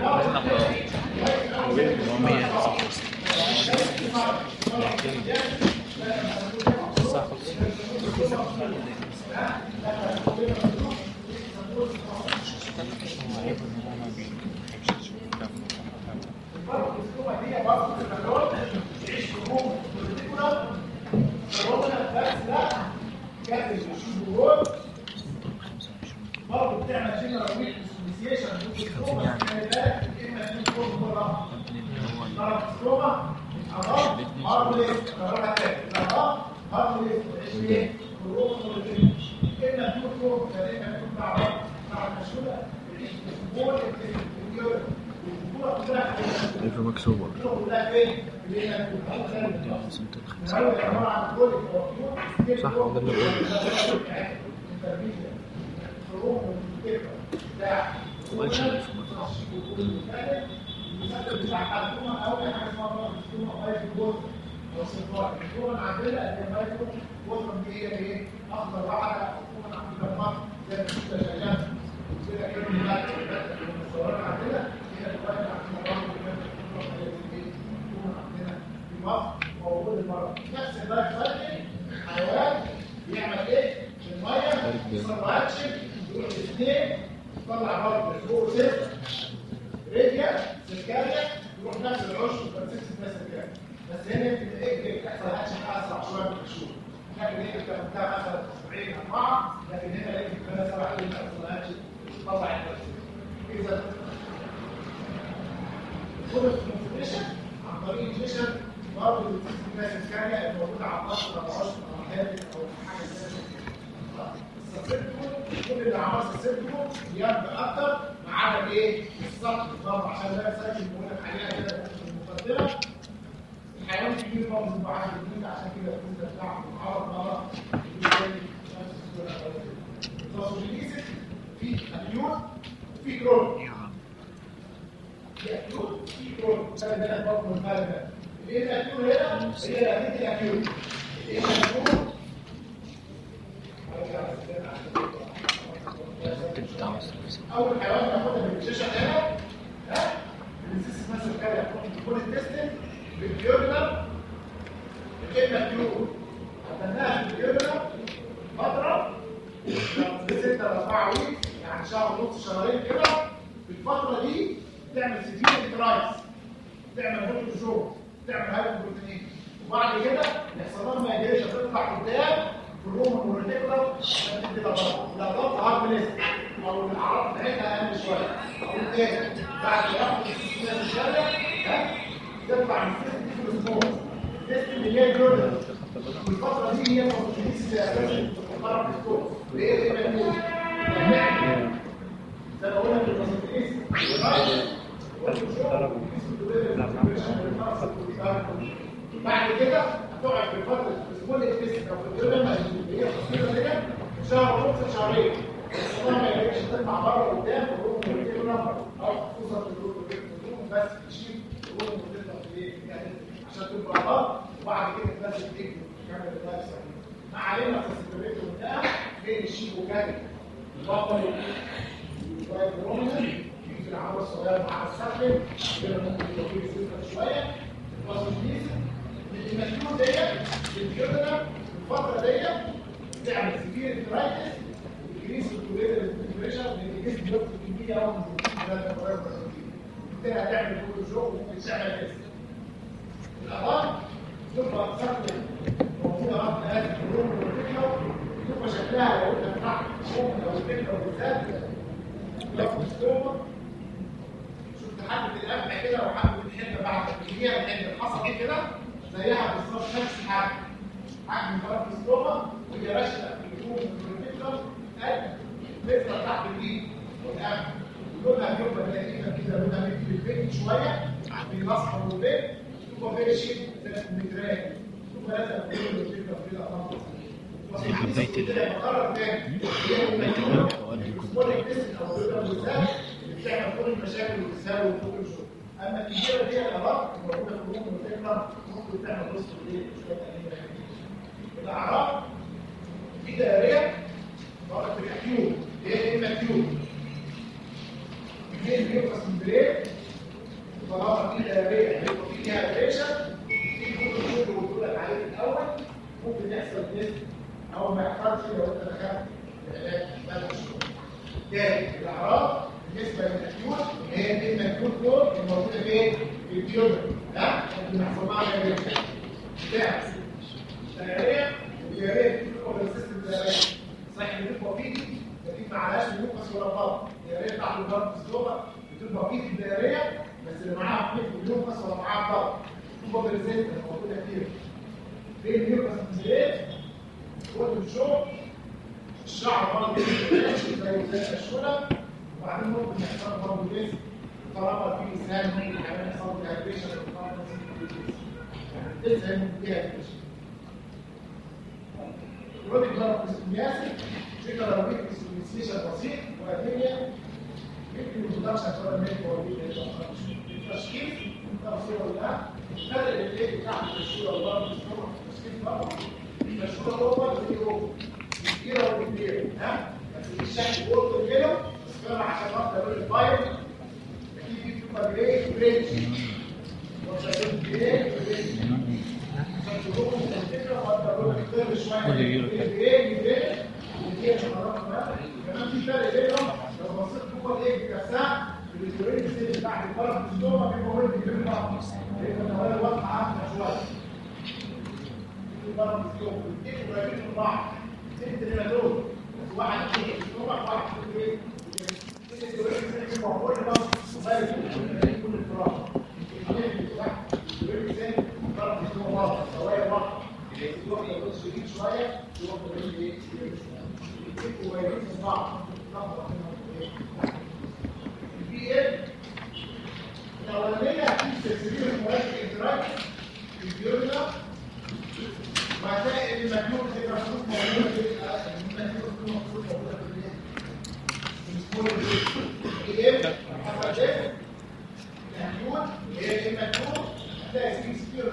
عايزين ناخد برضه بتعمل جنرال ويك بالك اما تكون فوق مره ضرب ستروما اضاف هارمليس ضربها تاني اضاف هارمليس 20 كلهم مرتين اما تكون فوق فاما تكون مع بعض مع المشهوره البول الكيورن البطوله كلها البطوله كلها فين؟ اللي هي البطوله سنة الخمسين النهارده عباره عن كل الكيورن صح ده اللي بقوله مقالش ألف مرة نفس ال life cycle حيوان بيعمل إيه؟ في الميه يصنع اكشن يروح الاثنين يطلع برضه فوق ست راديا سلكاريا يروح نفس العشر فرنسيس الناس كده بس هنا يمكن الايه بتحصل اكشن اسرع شوية من الشهور لكن هنا بتاخدها مثلا أسبوعين اربعه لكن هنا يمكن كمان سبع أيام تحصل تطلع النفس اذا كل الكونفورميشن عن طريق الجيشن برضه السيستم الناس الثانية الموجوده على أو عشر أو حاجة أو حاجة زي كده السيرتيفيكت كل السيرتيفيكت يبقى أكتر ما عدا إيه؟ السطح برضه عشان ده ساكن بقول لك عليها كده المقدمه الحيوان الكبير برضه بيبقى عندي جديد عشان كده الكود بتاعه معرض مره الفاسوليزيس في اكيوت وفي كرونيك في اكيوت في كرونيك خلي بالك برضه من الفرق ده إيه الاكيوت هنا هي نتيجه الاكيوت إيه الاكيوت اول حيوان ناخدها بالشاشه هنا ها الانسيس مثلا كده يكون التستن بالبيورنر الكلمة بيور خدناها في البيورنر فتره من ستة لأربعة ويك يعني شهر ونص شهرين كده في الفترة دي تعمل سيفير ترايس تعمل جو تعمل هايبوبروتينين وبعد كده يحصل لها مايجريشن تطلع قدام. في الروم والريتيكولار عشان تدي لضغط لضغط هارد ليست أو الاعراض بتاعتها أقل شوية أو تاني بعد ياخد السيستم الشارع ها تطلع من السيستم السيستم اللي هي جوردن الفترة دي هي اللي أساسا بتتقرب في السوق ليه ما بنقول زي ما قلنا في البروتينيز بعد كده هتقعد في فتره الأسبوع التست أو الجبل هي قصيره كده شهر ونص شهرين. الصدام ما يجيش تطلع بره قدام ويقوم يديله نمبر أو خصوصا في الجروب بس تشيل ويقوم تطلع في يعني عشان تبقى غلط وبعد كده تنزل تكتب كامل الدرس ما علينا في السكريبت بتاعها بين الشيك وكامل بطل شوية برومينال في العمر الصغير مع السخن كده ممكن يبقى فيه سكر شوية الباسوجيز المسلول ديت الجبنه الفترة ديت تعمل سيفير ترايتس انكريس الكوليتر بريشر لأن الجسم بياخد كميه قوي من بالتالي هتعمل كل شغل وممكن تعمل كده الأضرار تبقى تستخدم موجودة رقم هذه الروم والفكرة تبقى شكلها لو انت فتحت الروم أو الفكرة بالذات لو ستوما شفت حبة القمح كده وحبة الحنة بعد هي الحنة حصل إيه كده زيها بالظبط نفس الحاجة وهي راشدة في الروم والفكرة قد الفكرة تحت الايد والقمح لونها بيبقى تقريبا كده لونها مثل البيت من الاصفر والبيت. ثم شيء زي المدراج ثم لازم تكون الفكرة في الامر زي حباية ال- كل والتساوي وكل شيء أما الكبيره دي موجوده في ممكن تعمل شوية الاعراض في دائريه مرض الاكيوت إيه اما اكيوت اثنين بيبقى سمبريت طالما في دائريه هيبقى فيها ريشة في كل قلت لك عليه الأول ممكن يحصل نسبه أو ما يحصلش لو أنت دخلت العلاج بعد الشغل. تاني الأعراض بالنسبة للاكيوت هي دي ال acute دول الموجوده فين؟ في الديودر ها؟ ممكن يحصل معاها diarrhea. بتاع diarrhea وال diarrhea دي بتبقى ال system diarrhea. صحيح بتبقى فيه لكن ما عليهاش mucus ولا بطن. ال diarrhea بتاعت البطن السلوبه بتبقى فيه ال diarrhea بس اللي معاها فيه mucus ولا معاها. بتبقى present موجوده كتير. فين ال mucus بالذات؟ كل الشغل الشعر برضه زي زي الشولة وبعدين ممكن يحصل برضه جسم طالما في ممكن كمان يحصل ديهايدريشن يعني الجسم ديهايدريشن كرونيك بلاد ديسبياسي فكرة لو جيت ديسبياسيشن بسيط وادمية يمكن البرودكشن شوية منه هو التشخيص تفصيل ولا لا الفرق اللي بتاع الشولة والله التشخيص برضه الشولة هو اللي كبيرة وكبيرة ها؟ بس الشكل قلت كده بس كده عشان أقول الفايل أكيد وشايفين كمان في فرق بينهم لو بصيت واحد يروح للبوت شديد شوية يروح للبوت إيه؟ الاثنين قريبين من بعض البي ال الاولانيه في سلسله مواد ادراك البيولا وهتلاقي المجنون اللي المفروض موجود المجنون اللي المفروض موجوده في الايه؟ المجنون هي في سلسله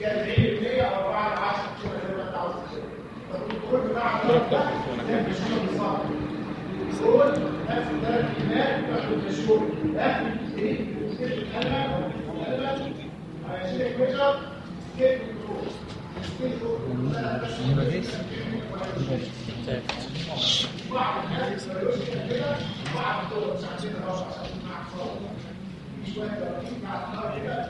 يعني 90% 4 ل 10 زي ما انت عاوز فالكنترول بتاعك ده كنترول نفس ثلاث كلمات تاخد كشور ده إيه قلب قلب عشان الكشر سكيل كنترول سكيل كنترول بعض الناس ما يقولش كده بعض الدول مش عايزين نروح عشان معاك صوت مش واحد مع النهار كده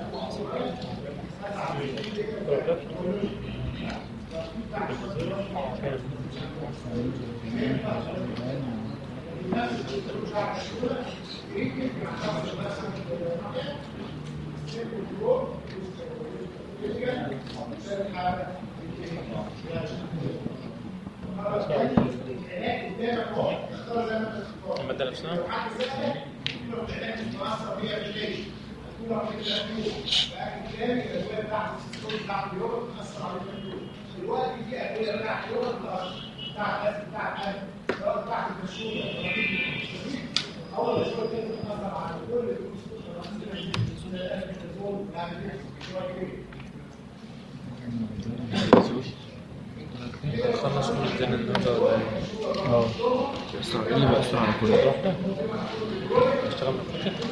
المادة نفسها؟ دولار في الأدوية بتاعت السيستول بتاعت اليورو بتأثر على التأمين الوقت دي أدوية بتاعت اليورو بتاعت بتاعت بتاعت المشروع أول مشروع تاني بتأثر على كل الفلوس يعني خلص كل الدنيا النهارده ولا آه إيه اللي بيأثر على كل واحدة؟ اشتغلنا في الشركة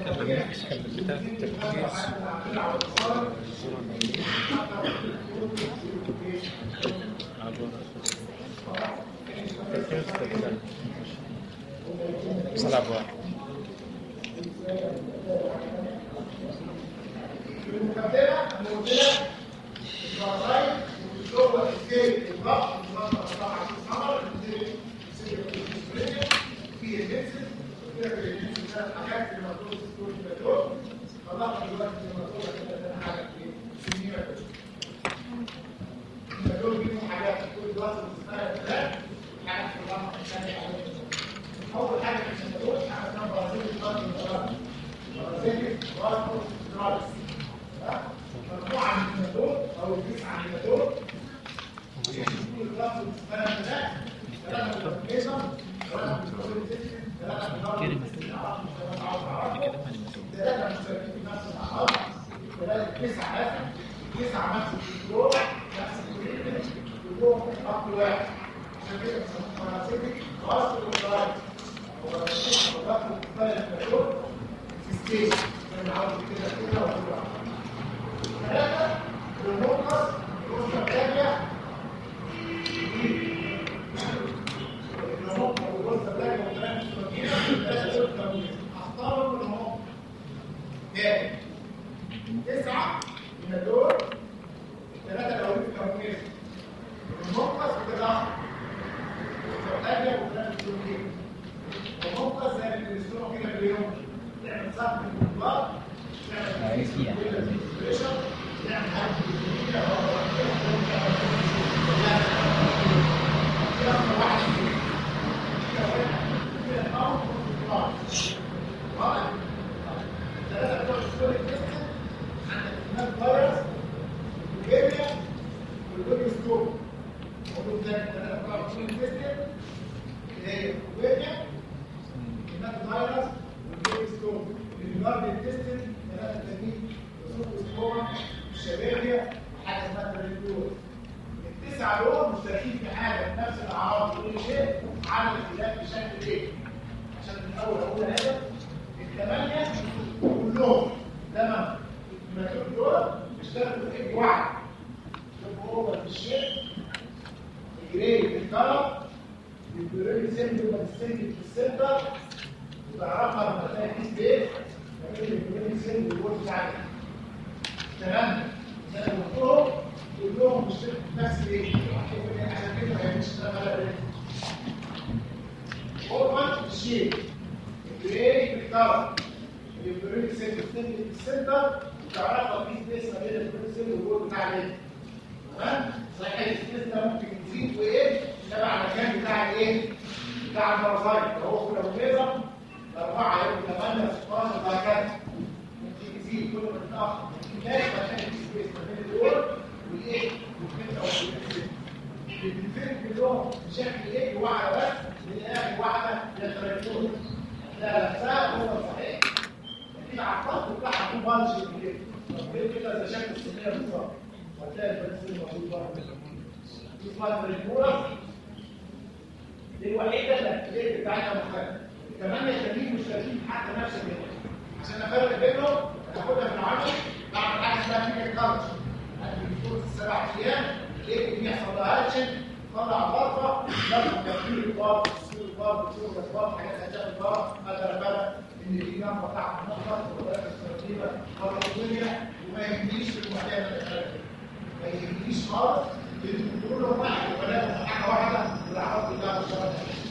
كان بتاع التركيز صلاة بواحد المكبرة المودلة الفرساي والجوه الكيل الضغط الضغط الضغط الحمر في الجنسل في الجنسل ده الحاجات اللي مطلوبة في كل مدرسة طلعت دلوقتي اللي مطلوبة كده حاجة في النيرة دول بيهم حاجات كل دلوقتي مستوى الثلاث حاجات في الضغط الثاني اول حاجة في الشنطور عملنا برازيل ستارتنج ثيرابي برازيل واركوس دراجس مجموعه من الهيماتور أو الجزء عن الهيماتور ويكون الكلاس والسبانش ده ثلاثة من الكيزر ثلاثة من الكيزر ثلاثة من الكيزر ثلاثة مشتركين في نفس الاعراض كذلك تسعه مثلا تسعه نفس الكيلو نفس الكيلو كلهم اقوى عشان كده بنسميهم فرنسيتك خاص بالكلاس ثلاثة للمنقص يرجع ثانية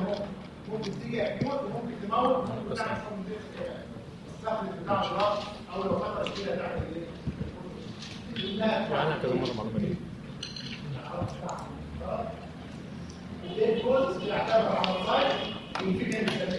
ممكن ممكن تيجي موت وممكن تموت ممكن تحصل السخن بتاع الراس أو لو خطر كده تعمل إيه؟ كده مره مره بني الايه الجزء على الصيد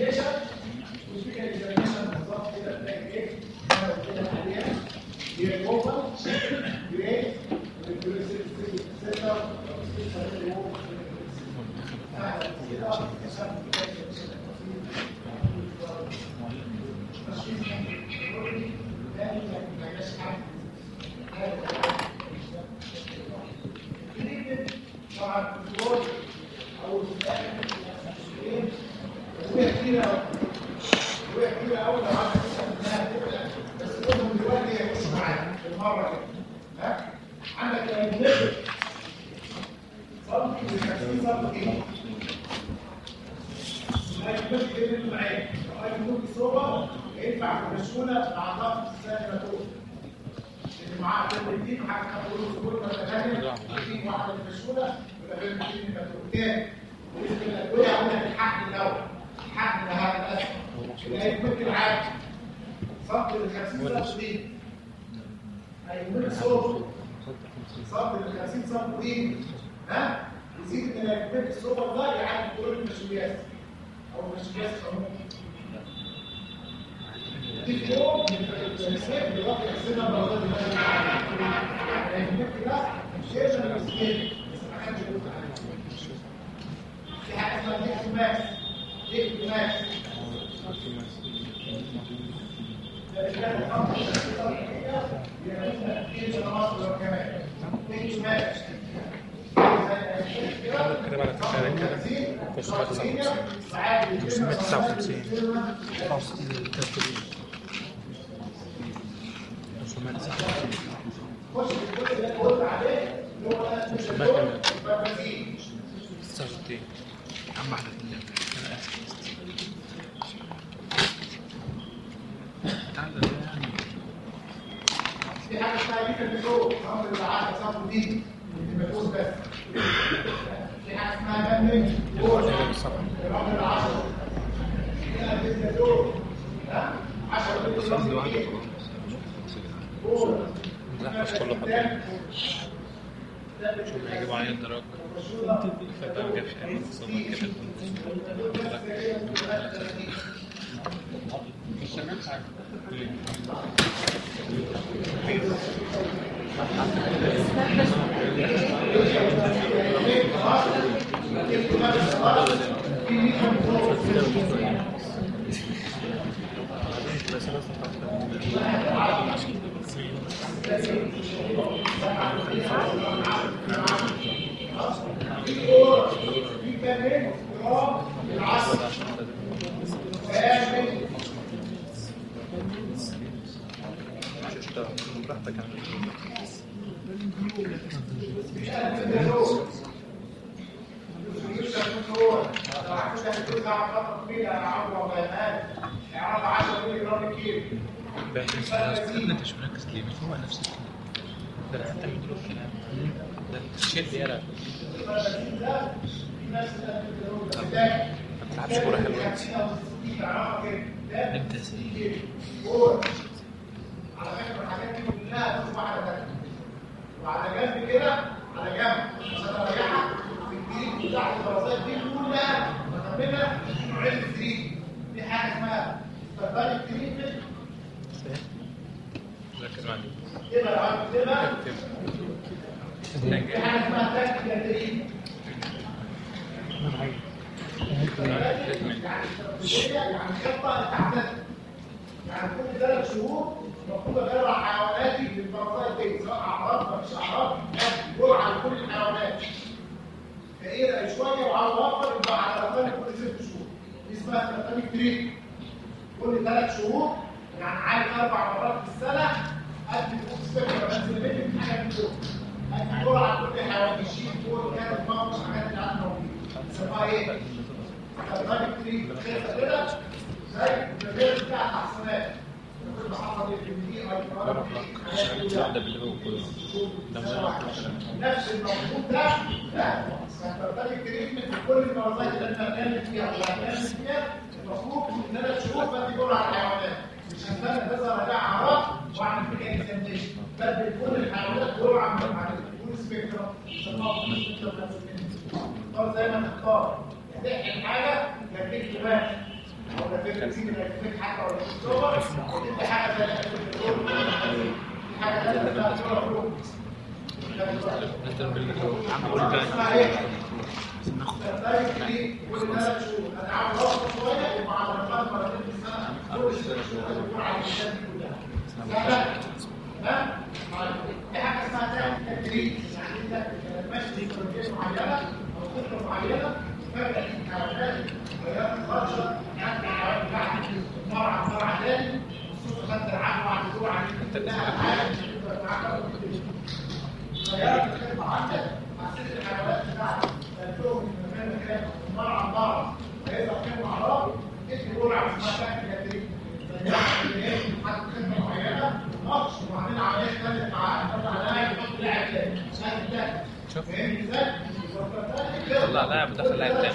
Gracias. حتى بيقولوا ده الشيء بيرى ما تلعبش كوره حلوة على فكره الحاجات دي كلها تانيه وعلى جنب كده على جنب عشان اريحك بتاعت الدراسات دي كلها مكمله في حاجة اسمها استقبال الجريد ركز معايا لو عايز تكتبها في حاجة اسمها تكتيكال يعني خطه للتحديد يعني كل ثلاث شهور المفروض اجرب حيواناتي للبرازيل دي سواء اعراض ما فيش اعراض جرعه لكل الحيوانات فايه شوية وعلى الآخر يبقى على الاقل كل ست شهور دي اسمها ترتيب تريد كل ثلاث شهور يعني عادي أربع مرات في السنة فوق السكر بنزل مني في حاجة من دول ادي جرعه لكل حيوان يشيل فوق كانت موت حاجات اللي عندنا موجوده اسمها إيه؟ ترتيب تريد كده كده زي البرنامج بتاع التحسينات كل ما حصل في الدي اي نفس الموجود ده التريتمنت في كل المرضات اللي إحنا بنتكلم فيها وهنتكلم فيها المفروض من ثلاث شهور بدي جرعه الحيوانات هستنى تظهر اعراض واعمل فيها examination بدي كل الحيوانات من على كل spectrum اختار زي ما تختار. تحقن حاجة يديك دماغ فكره تيجي تديك حاجة ولا تديك تدي حاجة زي حاجة ثانية بتاعت اسمها تختلف في في على في حاجة اسمها تدريب يعني انت ماشي في كونتين معينه أو خطه معينه فجاه الحيوانات غيرت الخرشه يعني الحيوان بتاعك مره عن مره تاني الصوت خدت حسيت الحيوانات بتاعتك تلتهم من مكان لمكان مره عن مره هيبقى فيهم اعراض اسم جرعه اسمها حد خدمه معينه ماتش وبعدين عمليه ثالث معاه طلع لاعب يحط لاعب تاني. سهل ده فاهم إزاي؟ طلع لاعب ودخل لاعب تاني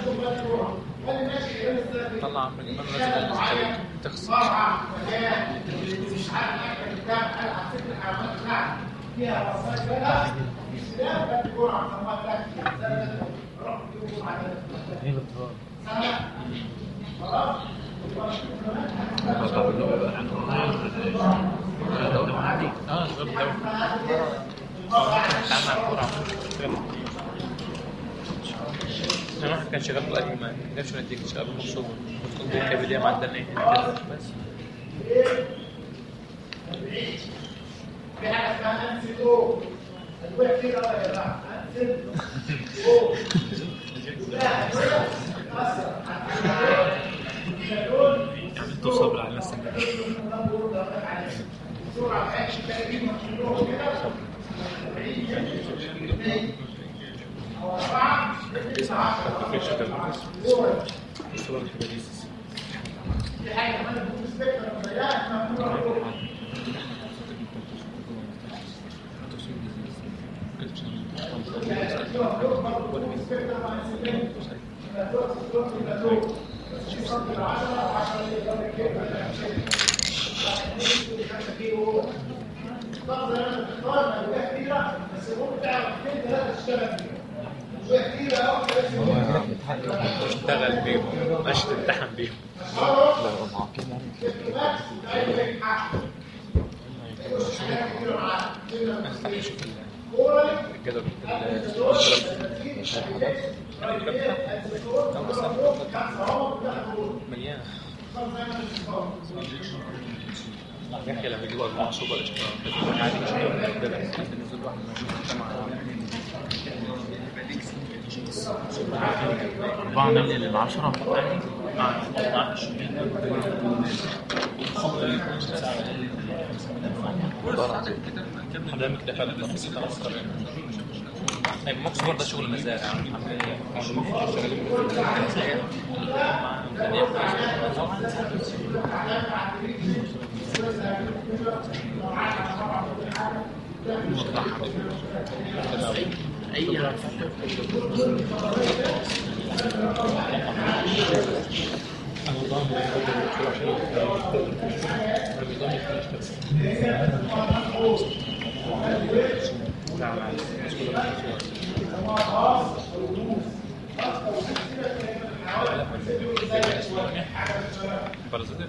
قال طلع عمرو جمال لازم تخسر. مش عارف اكل بتاع أنا حسيت الحيوانات بتاعتي فيها وسائل بقى السلام بدي جرعه سماها تاكل رحت فيه جرعه سنه خلاص أنا كان شغال الاكل ما جابش نتيجة شغال مبسوط وتكون دي كابيلية معدل إيه بس في حاجة اسمها انسيتو الوقت كده يا جماعة انسيتو لا اثر عملت صبر على نفسك في حاجة كمان بتكون سبيكتر زيها اسمها زي ما تختار مجموعه كبيره بس المهم تعرف اثنين ثلاثة تشتغل فيهم شوية كتير قوي اشتغل بيهم. مش تمتحن بيهم *laughs* الجدول. مليان يحكي لما يجيبوا أربعة سوبر اشتغل عادي مش هيبقى ده بس بالنسبة لواحد أربعة مللي للعشرة حضرتك كده فعلا ده بسيط أفكر يعني ماكس برضه مزارع أي برازيل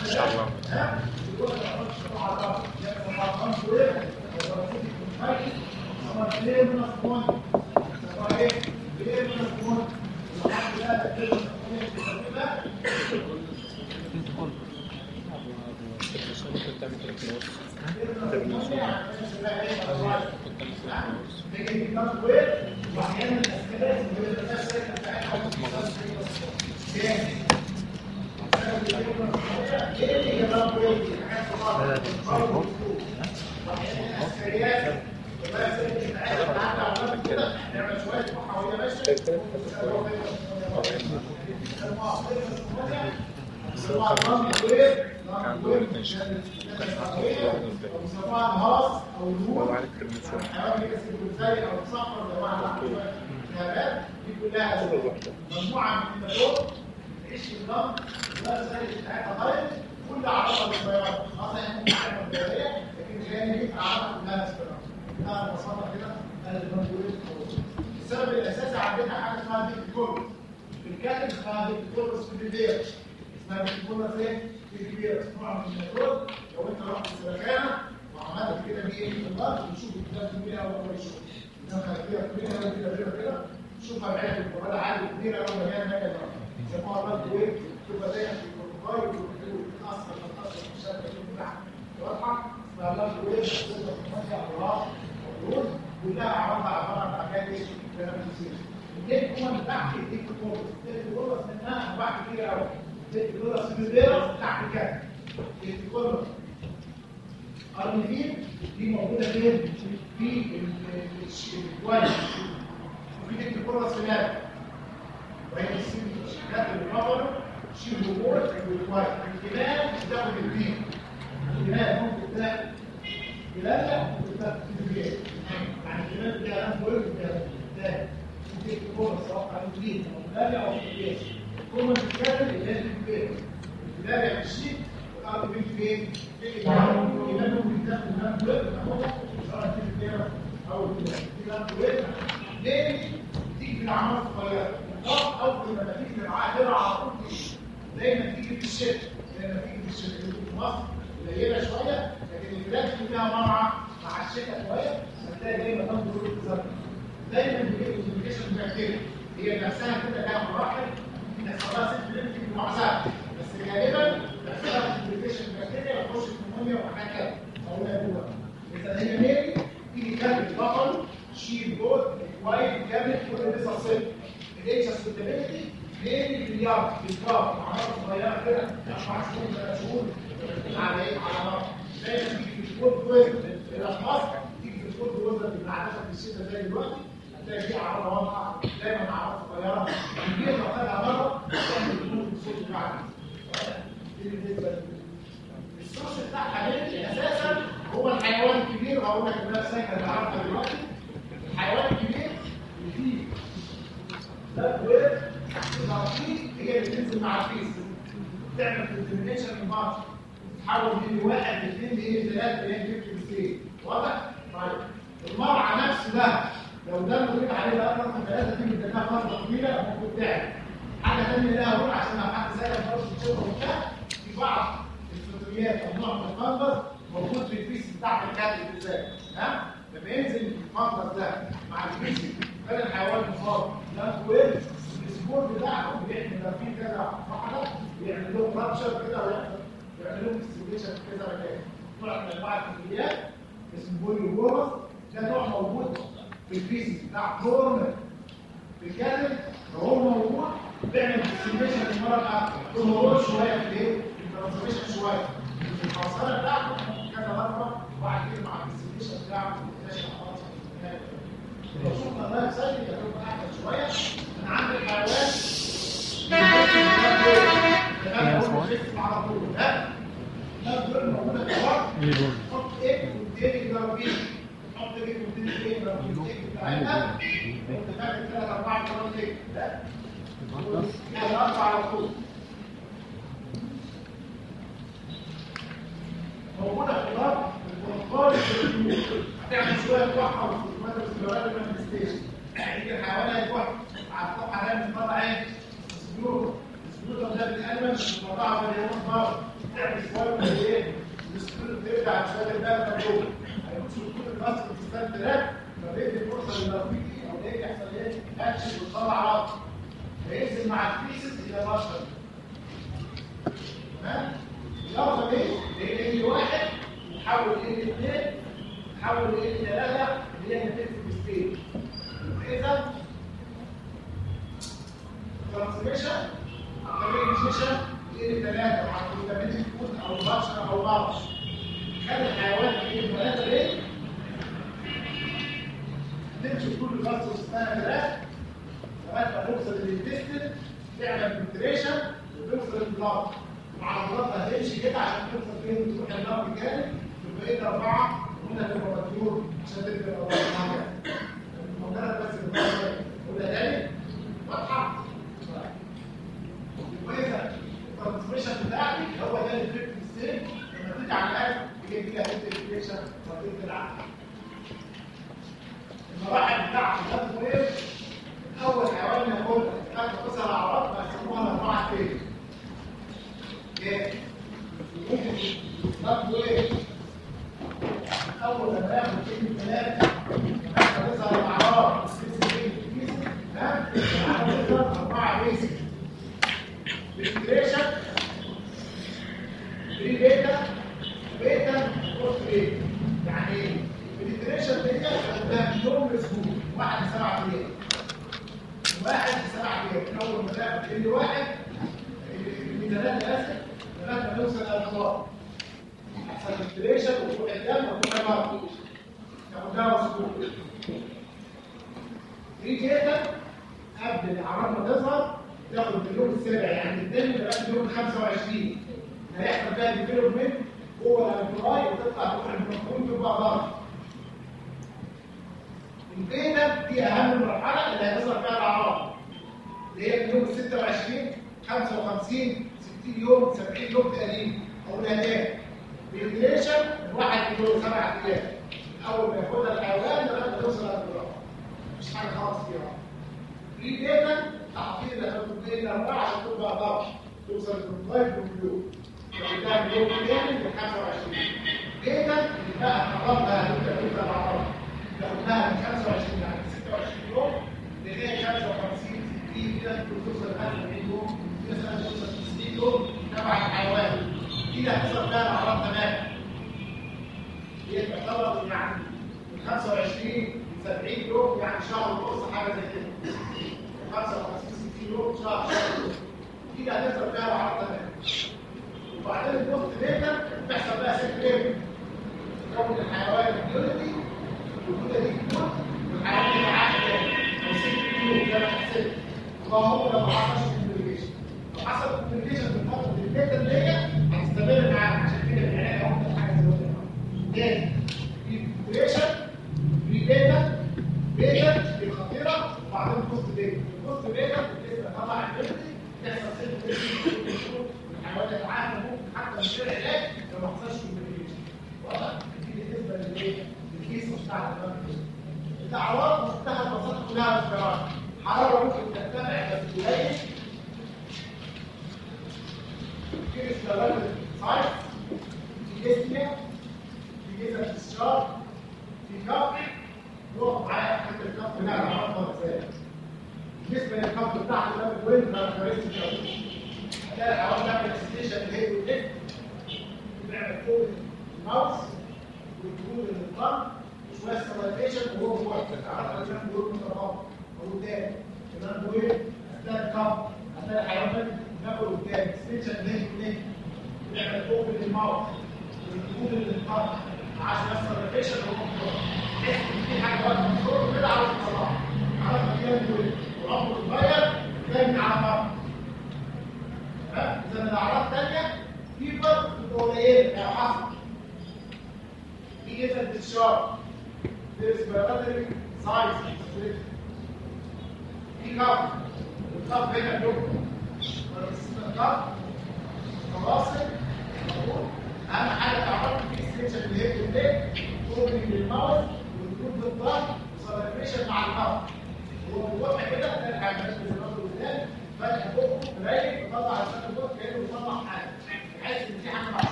ان شاء الله كان دور 12 كان حاطط بيسموها الهرس أو الكرمسون حيوان يكسب الغذائي أو الصخر زي ما إحنا النبات دي كلها مجموعة من النباتات تعيش في النار بتاعتها طيب كل عضله صغيره خاصه يعني ممكن تعمل لكن اعراض كلها سبيرال ده ببساطه كده ده البنجويد السبب الاساسي عندنا حاجة اسمها ديك كورس اسمها ديك كورس اسمها ديك كورس؟ البدايه نوع من النباتات لو انت رحت السلخانه وعملت كده بايه في النار بتشوف الكتاب كبيره أو اول شوف انما كبيره كبيره كده كده كده تشوفها بعين الكبار عالي كبيره أو مليانه مكان يسموها برضه إيه تبقى دايما في الكورتيكاي وتتاثر تتاثر في الشبكه واضحه إيه بتبقى في مكان اطراف وحلول كلها عباره عباره عن حاجات إيه كلام كتير الديك هو اللي تحت الديك كورس الديك كورس منها انواع كتير قوي البيرة تحت كده الديك كورس ارنبين دي موجوده فين في الكويس وفي في النار وهي اللي بتعمل شيل هبوط والكويس الاحتمال تاخد البين الاحتمال ممكن ممكن تاخد البين يعني احتمال تلاقي أنا بقول لك ده ممكن تكون سواء على البين أو بلاله أو بتتكلم اللي هي البين البلاله الشيء والارض بين فين في الاحتمال ممكن تاخد من بلاله سواء في البين أو البين ليه تيجي في الاعمار الصغيره الضغط اول ما تيجي للعاهره على طول دايما تيجي في الشتاء دايما تيجي في الشتاء في مصر قليله شوية لكن البلاد اللي فيها مرعى مع الشتاء شوية هتلاقي دايما تنظر دايما بيجي كوميونيكيشن بكتيريا هي نفسها كده لها مراحل بس غالبا بيحصل لها كوميونيكيشن بكتيريا وتخش في جوه اذا هي ميري تيجي كلب بطل شيل جود وايد كامل كل دي صفصل الاكسسبيليتي ليه مليار عماره صغيره كده أربع شهور ثلاث شهور على إيه على نار دايما تيجي في الكود تيجي في الكود اللي بنعرفها في الشتاء زي دلوقتي هتلاقي دي عرضه واضحه دايما عرضه صغيرة. كبير لو خدها مره تعمل بدون الصوت بتاعها. دي السورس بتاعها أساسا هو الحيوان الكبير. هقول لك ان أنا ساكن بعرفها دلوقتي. الحيوان الكبير اللي فيه هي اللي بتنزل مع الفيس. تعمل كونتمينيشن من بعض. تحول من واحد لاثنين لايه ثلاثة فيكتور ستيت واضح؟ طيب. المرعى نفسه ده لو ده مضيف عليه بقى رقم ثلاثة دي بتديها فتره طويله ممكن تعمل حاجة ثانية لها روح عشان لو حد سالك فرصه تشوفها وبتاع في بعض الفوتويات أو نوع من الفانجس موجود في البيس بتاعت الكاتب بالذات ها؟ لما ينزل الفانجس ده مع البيس كان الحيوان مصاب. ده كويس. السبور بتاعه بيعمل لو في كذا واحدة بيعمل لهم رابشر كده ويحصل يعمل لهم ستيميشن في كذا مكان نوع من انواع الفوتويات اسمه بوليو بورس ده نوع موجود. في البيس بتاع في الكاتب لو هو موجود بيعمل ستيميشن للمره الاخرى ثم هو شوية في الإيه؟ الترانسفيشن شوية. في الحصانه بتاعته كذا مرة وبعد كده مع الستيميشن بتاعه بيكتشف خلاص لو شفنا ده سجل هتبقى احسن شوية. من عند الحيوان على طول. ده دول موجوده في الوقت حط إيه؟ والتاني ضربين إيه والتاني إيه ضربين إيه بتاعتها هتعمل شوية توحد في المدى الاستمرار المانيفستيشن يجي الحيوان هيتوحد على الصفحه ده من طبع إيه؟ هو صار تعمل شوية من إيه؟ السلوك ترجع شوية البلد مجهول الباص بتستنى تراك فبيدي فرصه للرفيقي أو إيه يحصل إيه؟ اكشن وتطلع راسه فينزل مع البيسز إلى بشر تمام؟ يلا إيه؟ لأن واحد يحول إلى اثنين يحول إلى ثلاثة اللي هي نتيجه الستيج اذا ترانسميشن ترانسميشن إلى ثلاثة مع الفيتامين أو بشر أو بعض خلي الحيوان إلى ثلاثة ليه؟ تمشي كل الفصل اسمها ثلاثة لغاية ما توصل تعمل فلتريشن وتوصل للبلاد البلاد هتمشي كده عشان توصل فين؟ تروح النار الجانب تبقى إيه أربعة وهنا تبقى مطيور عشان تبقى حاجة. مجرد بس ولا تاني. واضحة؟ واذا الترانسميشن بتاعتي هو ده الفكر ستيج لما تيجي على الاكل هي دي الانتجريشن وتبقى العقل المراحل بتاعته ده إيه اول حيوان ياخدها كانت تظهر الاعراض بيسموها الاربعه ستيج إيه ممكن برضه إيه اول لما ياخد كلمه ثلاثة كانت تظهر الاعراض ها اربعه بيسك فلتريشن بري بيتا بيتا بوست بيتا يعني إيه الفلتريشن دي ده يوم أسبوع واحد سبعة أيام واحد سبعة أيام اول ما تاخد واحد اللي ثلاثة اسف لغايه ما نوصل للخلاص يحصل فلتريشن وتروح الدم وتروح المرض تاخد أسبوع كده قبل الاعراض ما تظهر تاخد اليوم السابع يعني الدم لغايه اليوم 25 هيحصل فيها ديفلوبمنت جوه الانفراي وتطلع تروح المفهوم تبقى ضغط البيتا دي أهم مرحلة اللي هيظهر فيها الأعراض. اللي هي اليوم 26 55 60 يوم 70 يوم تقريبا أو نهايات الفلتريشن الواحد يوم سبع أيام. أول ما ياخدها الحيوان لغاية ما يوصل للانفراي مش حاجة خالص فيها. في داتا تحضير لتطبيق الاربعه عشان تبقى ضغط توصل للكونتايف والبلو بتاع اليوم كامل ل 25 داتا اللي بقى قررنا هتبدا توصل الأعراض. لقناها من 25 يعني 26 يوم لغايه 55 60 كده توصل ل 40 يوم كده توصل ل 60 يوم تبع الحيوان دي هتحصل فيها الاعراض تماما هي تعتبر يعني من 25 ل 70 يوم يعني شهر ونص حاجة زي كده 55 60 يوم شهر شهر دي هتحصل فيها الاعراض تماما وبعدين البوست داتا بيحصل بقى سكريت كون الحيوان البيولوجي الوجوده دي دي معاه أو ست كيلو زي ما حسيت وهو لو ما حصلش كوميونيكيشن لو حصل كوميونيكيشن في فتره اللي هي هتستمر معاك عشان كده العلاج افضل حاجة زي ما تاني في كوميونيكيشن في داتا بيتا الخطيره وبعدين بوست داتا البوست داتا بتبقى طبعا البيولوجي تحصل كيلو الحيوان يتعافى ممكن حتى من غير علاج لو ما حصلش كومبليكيشن واضح دي بالنسبة للايه للكيس بتاع البنك الاعراض مفتاح البساطة كلها انفجارات حراره ممكن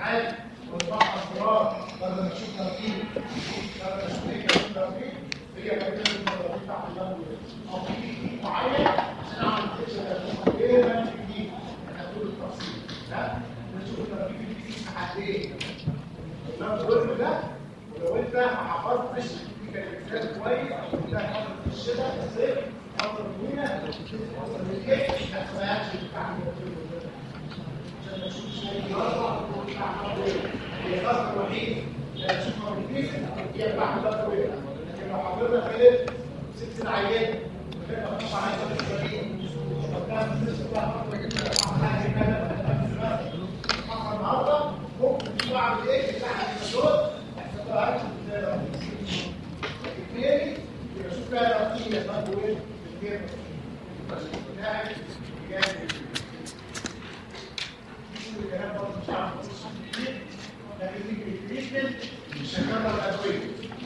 عالي ونطبع اسرار بدل ما نشوف ترتيب بدل ما نشوف إيه كلام ترتيب هي كانت الترتيب تحت الجنب معين عشان أعمل استشهاد إيه ما تكنيك هنقول التفصيل. لا نشوف الترتيب في حد إيه الجنب ده ولو انت ما حفظتش في كلمات كويس أو انت حفظت في الشتاء في الصيف فتره طويله وصل للكيس ما تسمعش بتاع هي الخاصة الوحيد اللي هتشوفها من الكيس هي بتاع مدة طويلة لكن لو حضرتك خلت ست عيان وكان مفتوح عليها ثلاث سنين وكان الست بتاع فترة كده حاجة كده حصل النهارده ممكن في بعض الايه بتاع الدكتور يحصل لها الثاني يبقى شوف بقى الرقية برضه إيه الكيرف بتاعك جامد الكلام برضه مش عارف لكن التريتمنت مش هنكرر الادويه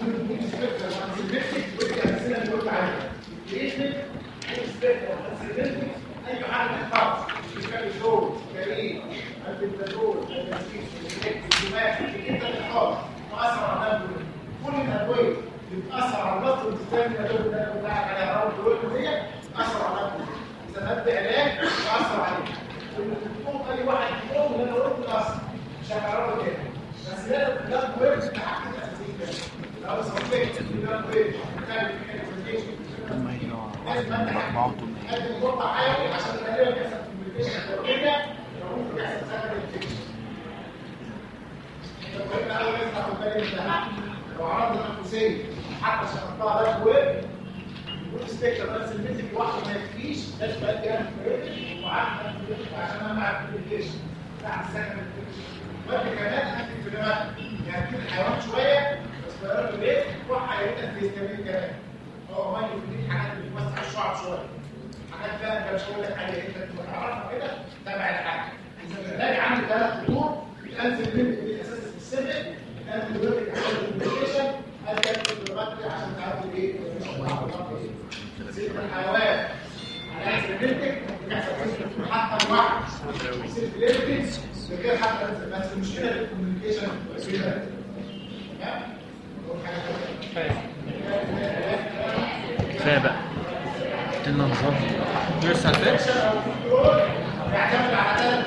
ممكن سبيكتر وانسبكتك ودي الامثله اللي قلت عليها التريتمنت سبيكتر اي حاجة تحفظ الكاليزول كريم البنتازول البنسيس الدماغ انت تحفظ تاثر على الدم كل الادويه اللي بتاثر على الضغط والتستان الادويه اللي أنا بتاعك عليها أو الدول دي تاثر على الدم اذا واحد يقول اللي أنا قلت مش هكرره تاني ده ده ده ده حتى شرطها ده ويب يكون سبيكتر بس الميزك لوحده ما يكفيش لازم بقى كده وعارف عشان امنع الكوميونيكيشن بتاع السكن وقت كمان انتي فيلمات يعني كده الحيوان شوية بس بقرر البيت روح حيوانات في الكمين كمان هو ما يفيد حاجات بتوسع مش هقول لك حاجة انت تعرفها كده تبع الحاجة العلاج عنده ثلاث خطوط الانسل ليميت دي أساس سبيسيفيك الانسل ليميت عشان الكوميونيكيشن الانسل ليميت عشان تعرف إيه الحيوان الانسل ليميت بيحصل فيه حتى الواحد غير حتى بس المشكلة في الكوميونيكيشن كفايه بقى ادينا نظام لسه هتلاقي يعتمد على ثلاث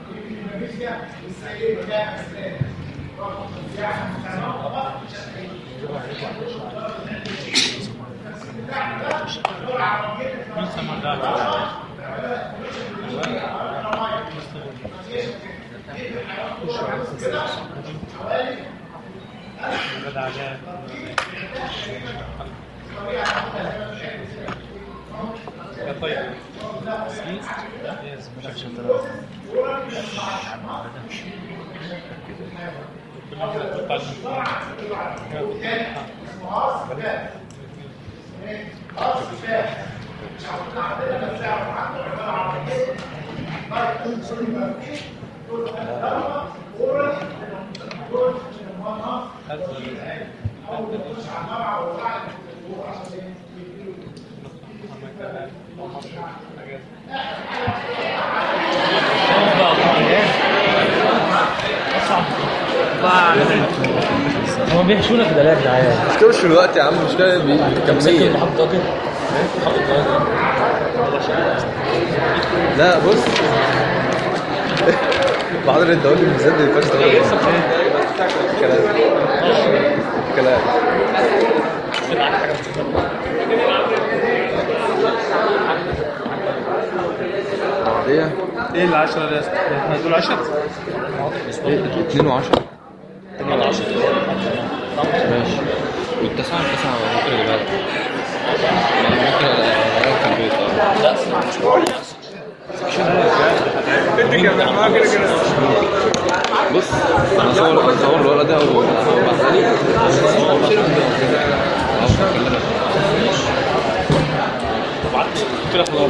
طب ضمن ابدا احطها في الكتاب خمس دقايق طيب هما بيحشونا كده ليه يا جدعان؟ المشكلة مش في الوقت يا عم المشكلة كمية محط ضاجر محط ضاجر لا بص. بعض الدول بالذات ما ينفعش تاخد كلام. كلام. إيه دي يا اسطى؟ إحنا دول عشرة؟ 2 و10 العشرة ماشي والتسعة التسعة ممكن اجيبها لك يعني ممكن الاقيها في البيت آه بص أنا صور أنا صور الورقه ده وبعتها لي خلاص هاخد ضاجر